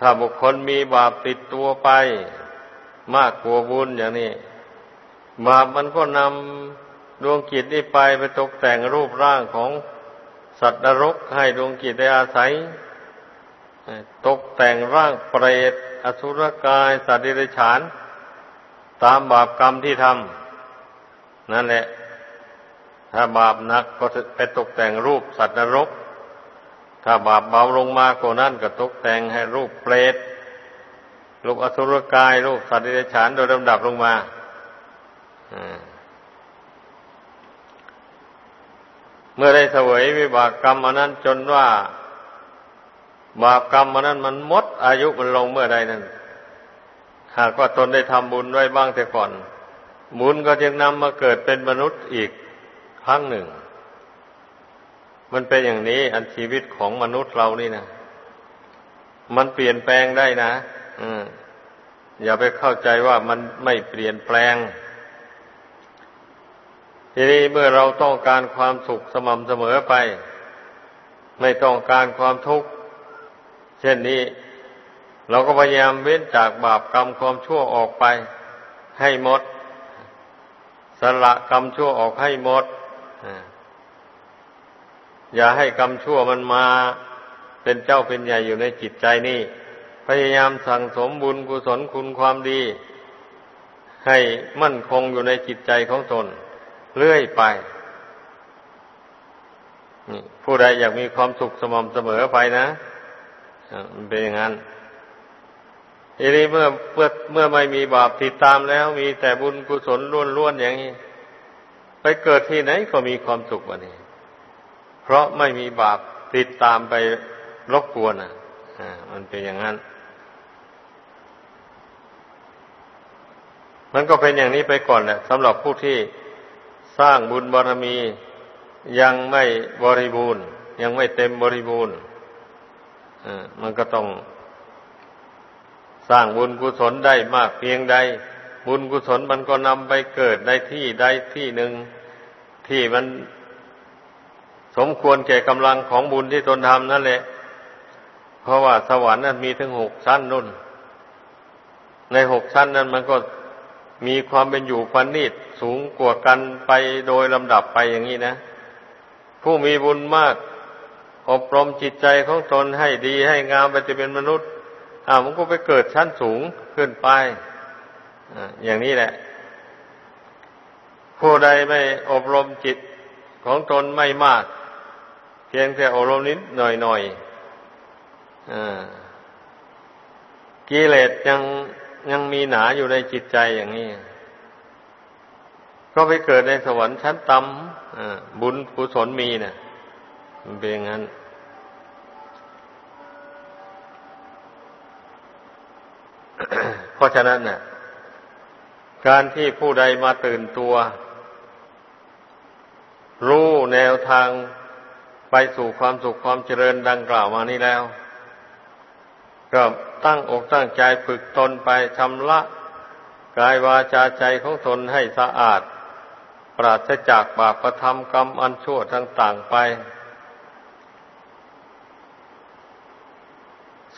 ถ้าบุคคลมีบาปติดตัวไป มากกว่าบุญอย่างนี้บาปมันก็นำดวงกิจนี่ไปไปตกแต่งรูปร่างของสัตว์นรกให้ดวงกิจได้อาศัย ตกแต่งร่างเปรต อสุรกาย สัตว์ดิเรกชันตามบาปกรรมที่ทำนั่นแหละ ถ้าบาปหนักก็ไปตกแต่งรูปสัตว์นรก ถ้าบาปเบาลงมากกว่านั้นก็ตกแต่งให้รูปเปรต รูปอสุรกาย รูปสัตว์ดิเรกชันโดยลำดับลงมาอ่าเมื่อได้เสวยวิบากกรรมอันนั้นจนว่า บาปกรรมอันนั้นมันหมด อายุมันลงเมื่อใดนั้นหากว่าตนได้ทำบุญไว้บ้างแต่ก่อน บุญก็จึงนำมาเกิดเป็นมนุษย์อีกครั้งหนึ่ง มันเป็นอย่างนี้อันชีวิตของมนุษย์เรานี่นะมันเปลี่ยนแปลงได้นะอืมอย่าไปเข้าใจว่ามันไม่เปลี่ยนแปลง ทีนี้เมื่อเราต้องการความสุขสม่ำเสมอไป ไม่ต้องการความทุกข์ เช่นนี้ เราก็พยายามเว้นจากบาปกรรมความชั่วออกไปให้หมด สละกรรมชั่วออกให้หมด อย่าให้กรรมชั่วมันมา เป็นเจ้าเป็นใหญ่อยู่ในจิตใจนี่ พยายามสั่งสมบุญกุศลคุณความดี ให้มั่นคงอยู่ในจิตใจของตนเรื่อยไปผู้ใดอยากมีความสุขสม่ำเสมอไปนะ มันเป็นอย่างนั้นทีนี้เมื่อเมื่อเมื่อไม่มีบาปติดตามแล้ว มีแต่บุญกุศลล้วนๆอย่างนี้ ไปเกิดที่ไหนก็มีความสุขวันนี้ เพราะไม่มีบาปติดตามไปรบกวนอะมันเป็นอย่างนั้น มันก็เป็นอย่างนี้ไปก่อนแหละสำหรับผู้ที่สร้างบุญบารมียังไม่บริบูรณ์ ยังไม่เต็มบริบูรณ์ มันก็ต้องสร้างบุญกุศลได้มากเพียงใด บุญกุศลมันก็นำไปเกิดในที่ใดที่หนึ่งที่มันสมควรแก่กำลังของบุญที่ตนทำนั่นแหละ เพราะว่าสวรรค์นั้นมีถึงหกชั้นนุ่น ในหกชั้นนั้นมันก็มีความเป็นอยู่พันนิดสูงกว่ากันไปโดยลำดับไปอย่างนี้นะ ผู้มีบุญมาก อบรมจิตใจของตนให้ดีให้งามไปจะเป็นมนุษย์ อ่ามันก็ไปเกิดชั้นสูงขึ้นไปอย่างนี้แหละ ผู้ใดไม่อบรมจิตของตนไม่มาก เพียงแต่อบรมนิดหน่อยหน่อยกิเลสยังยังมีหนาอยู่ในจิตใจอย่างนี้ ก็ไปเกิดในสวรรค์ชั้นต่ำบุญกุศลมีเนะ่ย มันเป็นอย่างนั้น เพราะฉะนั้นน่ะ การที่ผู้ใดมาตื่นตัว รู้แนวทางไปสู่ความสุขความเจริญดังกล่าวมานี้แล้ว ก็ตั้งอกตั้งใจฝึกตนไปชำระกายวาจาใจของตนให้สะอาด ปราศจากบาปประทำกรรมอันชั่วต่างๆไป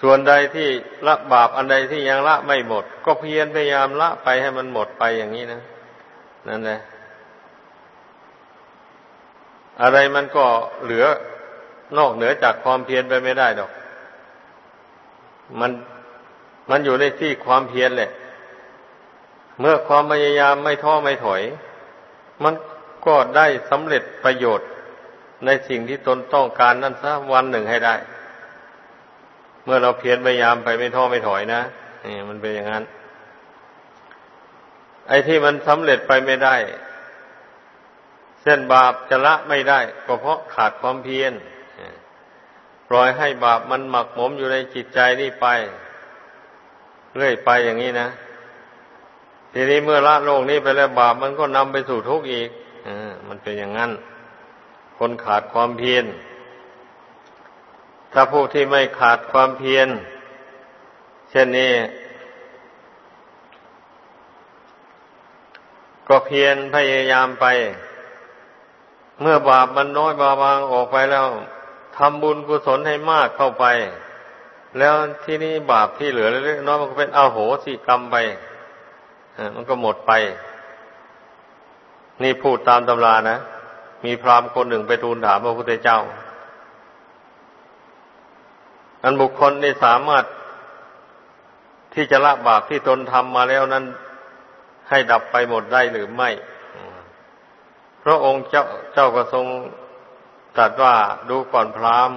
ส่วนใดที่ละบาปอันใดที่ยังละไม่หมด ก็เพียรพยายามละไปให้มันหมดไปอย่างนี้นะนั่นแหละอะไรมันก็เหลือนอกเหนือจากความเพียรไปไม่ได้ดอก มันมันอยู่ในที่ความเพียรแหละ เมื่อความพยายามไม่ท้อไม่ถอย มันก็ได้สำเร็จประโยชน์ในสิ่งที่ตนต้องการนั้นซะวันหนึ่งให้ได้ เมื่อเราเพียรพยายามไปไม่ท้อไม่ถอยนะนี่มันเป็นอย่างนั้น ไอ้ที่มันสำเร็จไปไม่ได้ เส้นบาปจะละไม่ได้ ก็เพราะขาดความเพียรปล่อยให้บาปมันหมักหมมอยู่ในจิตใจนี่ไป เรื่อยไปอย่างนี้นะ ทีนี้เมื่อละโลกนี้ไปแล้วบาปมันก็นำไปสู่ทุกข์อีกอมันเป็นอย่างนั้น คนขาดความเพียร ถ้าผู้ที่ไม่ขาดความเพียร เช่นนี้ ก็เพียรพยายามไป เมื่อบาปมันน้อยบาบางออกไปแล้วทำบุญกุศลให้มากเข้าไป แล้วที่นี้บาปที่เหลือเล็กน้อยมันก็เป็นอาโหสิกรรมไปมันก็หมดไป นี่พูดตามตำรานะ มีพราหมณ์คนหนึ่งไปทูลถามพระพุทธเจ้า อันบุคคลนี่สามารถที่จะละบาปที่ตนทำมาแล้วนั้น ให้ดับไปหมดได้หรือไม่ พระองค์เจ้าเจ้าก็ทรงตรัสว่าดูก่อนพราม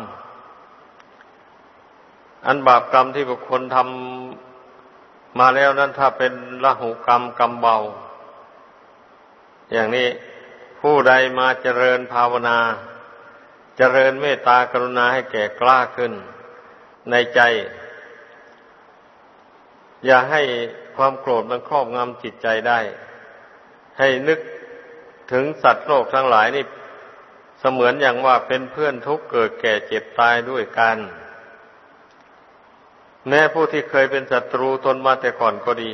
อันบาปกรรมที่บุคคลทำมาแล้วนั้นถ้าเป็นละหุกรรมกรรมเบา อย่างนี้ผู้ใดมาเจริญภาวนา เจริญเมตตากรุณาให้แก่กล้าขึ้น ในใจ อย่าให้ความโกรธมันครอบงำจิตใจได้ ให้นึกถึงสัตว์โลกทั้งหลายนี่เสมือนอย่างว่าเป็นเพื่อนทุกเกิดแก่เจ็บตายด้วยกัน แม้ผู้ที่เคยเป็นศัตรูตนมาแต่ก่อนก็ดี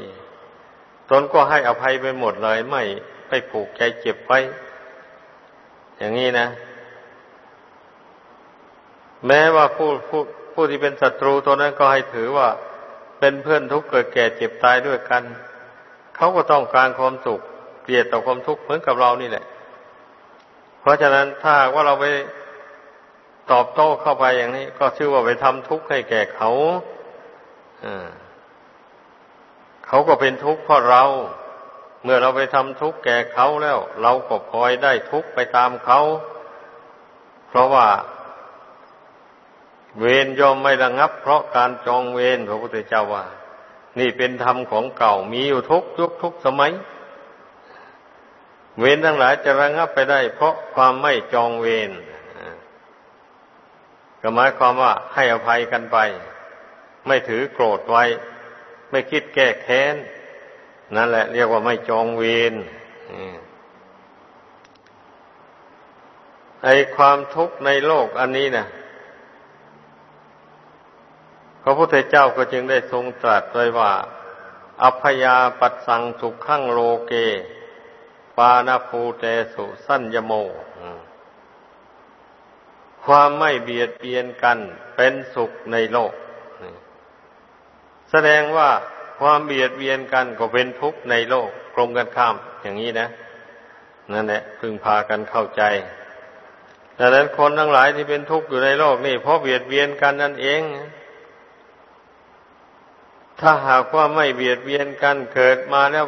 ตนก็ให้อภัยไปหมดเลยไม่ไปผูกใจเจ็บไว้ อย่างนี้นะ แม้ว่าผู้ผู้ ผู้ที่เป็นศัตรูตัวนั้นก็ให้ถือว่าเป็นเพื่อนทุกข์เกิดแก่เจ็บตายด้วยกัน เขาก็ต้องการความสุขเกลียดต่อความทุกข์เหมือนกับเรานี่แหละ เพราะฉะนั้นถ้าว่าเราไปตอบโต้เข้าไปอย่างนี้ ก็ชื่อว่าไปทำทุกข์ให้แก่เขาเขาก็เป็นทุกข์เพราะเรา เมื่อเราไปทำทุกข์แก่เขาแล้ว เราก็พลอยได้ทุกข์ไปตามเขา เพราะว่า เวรย่อมไม่ระงับ เพราะการจองเวรพระพุทธเจ้าว่า นี่เป็นธรรมของเก่ามีอยู่ทุกยุคทุกสมัย เวรทั้งหลายจะระงับไปได้ เพราะความไม่จองเวรก็หมายความว่าให้อภัยกันไป ไม่ถือโกรธไว้ ไม่คิดแก้แค้น นั่นแหละ เรียกว่าไม่จองเวรไอความทุกข์ในโลกอันนี้นะ ระพุทธเจ้าก็จึงได้ทรงตรัสไว้ว่า อัพยาปัสสังสุขขังโลเก ปานาภูเตสุสัญญโม ความไม่เบียดเบียนกันเป็นสุขในโลก แสดงว่าความเบียดเบียนกันก็เป็นทุกข์ในโลกตรงกันข้ามอย่างนี้นะ นั่นแหละพึงพากันเข้าใจดังนั้นคนทั้งหลายที่เป็นทุกข์อยู่ในโลกนี่เพราะเบียดเบียนกันนั่นเอง ถ้าหากว่าไม่เบียดเบียนกันเกิดมาแล้ว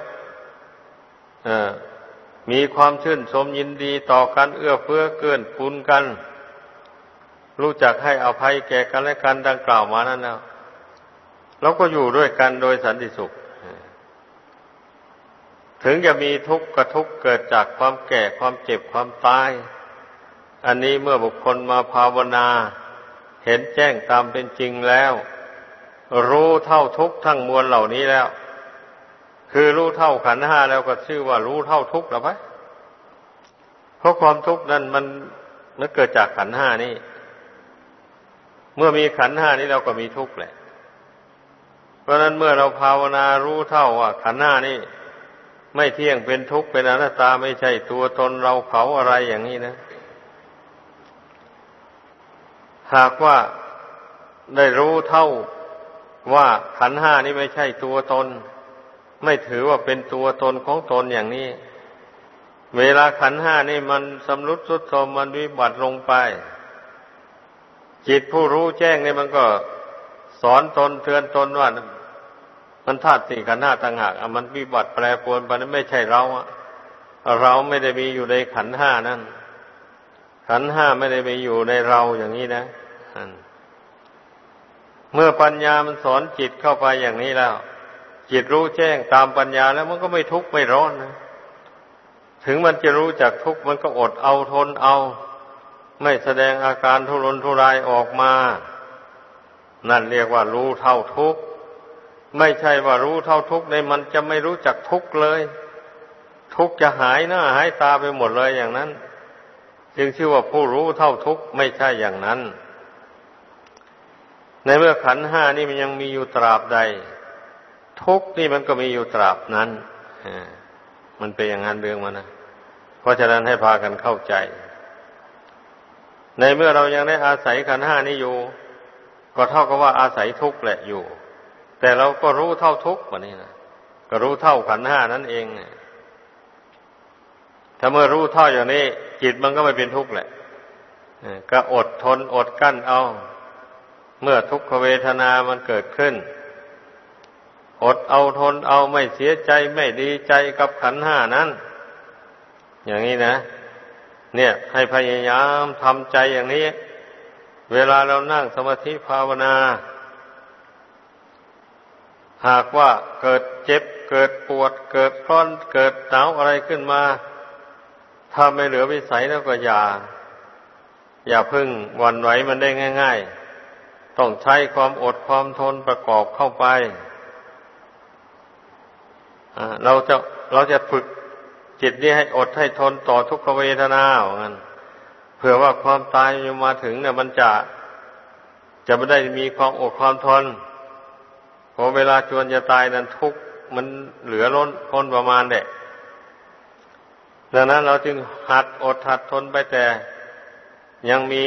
มีความชื่นชมยินดีต่อกันเอื้อเฟื้อเกื้อนปูนกัน รู้จักให้อภัยแก่กันและกันดังกล่าวมานั่นแล้วเราก็อยู่ด้วยกันโดยสันติสุข ถึงจะมีทุกข์กระทุกเกิดจากความแก่ความเจ็บความตาย อันนี้เมื่อบุคคลมาภาวนา เห็นแจ้งตามเป็นจริงแล้ว รู้เท่าทุกทั้งมวลเหล่านี้แล้ว คือรู้เท่าขันห้าแล้วก็ชื่อว่ารู้เท่าทุกแล้วไหมเพราะความทุกข์นั้นมันมันเกิดจากขันห้านี่ เมื่อมีขันห้านี้เราก็มีทุกข์แหละ เพราะนั้นเมื่อเราภาวนารู้เท่าว่าขันห้านี่ ไม่เที่ยงเป็นทุกข์เป็นอนัตตาไม่ใช่ตัวตนเราเขาอะไรอย่างนี้นะ หากว่าได้รู้เท่า ว่าขันห้านี้ไม่ใช่ตัวตน ไม่ถือว่าเป็นตัวตนของตนอย่างนี้ เวลาขันห้านี่มันสำรุดสุดโทมมันวิบัติลงไป จิตผู้รู้แจ้งนี่มันก็สอนตนเตือนตนว่ามันธาตุสี่ขันห้าต่างหากมันวิบัติแปรปรวนไปนั้นไม่ใช่เราเราไม่ได้มีอยู่ในขันห้านั่นขันห้าไม่ได้มีอยู่ในเราอย่างนี้นะ เมื่อปัญญามันสอนจิตเข้าไปอย่างนี้แล้ว จิตรู้แจ้งตามปัญญาแล้วมันก็ไม่ทุกข์ไม่ร้อนนะถึงมันจะรู้จักทุกข์มันก็อดเอาทนเอา ไม่แสดงอาการทุรนทุรายออกมา นั่นเรียกว่ารู้เท่าทุกข์ไม่ใช่ว่ารู้เท่าทุกข์ในมันจะไม่รู้จักทุกข์เลย ทุกข์จะหายหน้าหายตาไปหมดเลยอย่างนั้น จึงชื่อว่าผู้รู้เท่าทุกข์ไม่ใช่อย่างนั้น ในเมื่อขันห้านี่มันยังมีอยู่ตราบใด ทุกนี่มันก็มีอยู่ตราบนั้นมันเป็นอย่างนั้นเรื่องมันนะเพราะฉะนั้นให้พากันเข้าใจ ในเมื่อเรายังได้อาศัยขันห้านี้อยู่ ก็เท่ากับว่าอาศัยทุกแหละอยู่ แต่เราก็รู้เท่าทุกวันนี้นะก็รู้เท่าขันห้านั่นเองถ้าเมื่อรู้เท่าอย่างนี้ จิตมันก็ไม่เป็นทุกข์แหละก็อดทนอดกั้นเอา เมื่อทุกขเวทนามันเกิดขึ้น อดเอาทนเอาไม่เสียใจไม่ดีใจกับขันห้านั้น อย่างนี้นะ เนี่ย ให้พยายามทำใจอย่างนี้ เวลาเรานั่งสมาธิภาวนา หากว่าเกิดเจ็บเกิดปวด เกิดร้อนเกิดหนาวอะไรขึ้นมา ถ้าไม่เหลือวิสัยแล้วก็อย่า อย่าพึ่งวันไหวมันได้ง่าย ๆ ต้องใช้ความอดความทนประกอบเข้าไปเราจะเราจะฝึกจิตนี้ให้อดให้ทนต่อทุกขเวทนาเหมือนกันเผื่อว่าความตายมาถึงเนี่ยมันจะจะไม่ได้มีความอดความทนพอเวลาจวนจะตายนั้นทุกมันเหลือล้นพ้นประมาณเด็กดังนั้นเราจึงหัดอดหัดทนไปแต่ ยังมี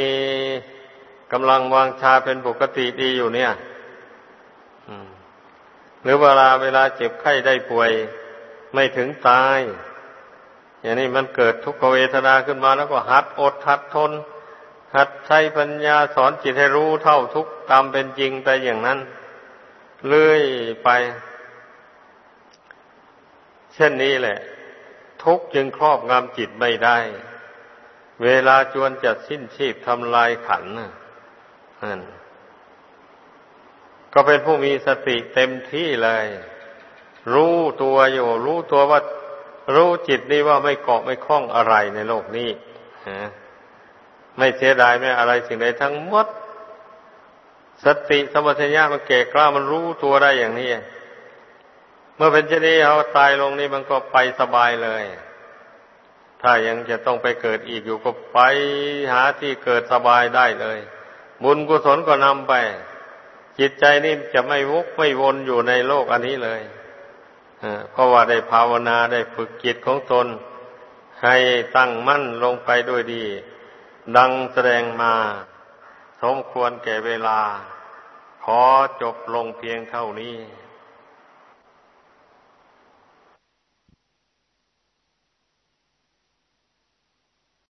กำลังวางชาเป็นปกติดีอยู่เนี่ยหรือเวลาเวลาเจ็บไข้ได้ป่วย ไม่ถึงตาย อย่างนี้มันเกิดทุกขเวทนาขึ้นมาแล้วก็หัดอดหัดทน หัดใช้ปัญญาสอนจิตให้รู้เท่าทุกตามเป็นจริงไปอย่างนั้น เลื่อยไป เช่นนี้แหละ ทุกจึงครอบงำจิตไม่ได้ เวลาจวนจะสิ้นชีพทำลายขันนั่น ก็เป็นผู้มีสติเต็มที่เลย รู้ตัวอยู่ รู้ตัวว่า รู้จิตนี่ว่าไม่เกาะไม่คล้องอะไรในโลกนี้ไม่เสียดายไม่อะไรสิ่งใดทั้งหมด สติสมัชัญญามันเก่กล้ามันรู้ตัวได้อย่างนี้เมื่อเป็นเช่นนี้เขาตายลงนี่มันก็ไปสบายเลย ถ้ายังจะต้องไปเกิดอีกอยู่ก็ไปหาที่เกิดสบายได้เลย บุญกุศลก็นำไป จิตใจนี่จะไม่วกไม่วนอยู่ในโลกอันนี้เลยเพราะว่าได้ภาวนาได้ฝึกจิตของตน ให้ตั้งมั่นลงไปด้วยดี ดังแสดงมาสมควรแก่เวลา ขอจบลงเพียงเท่านี้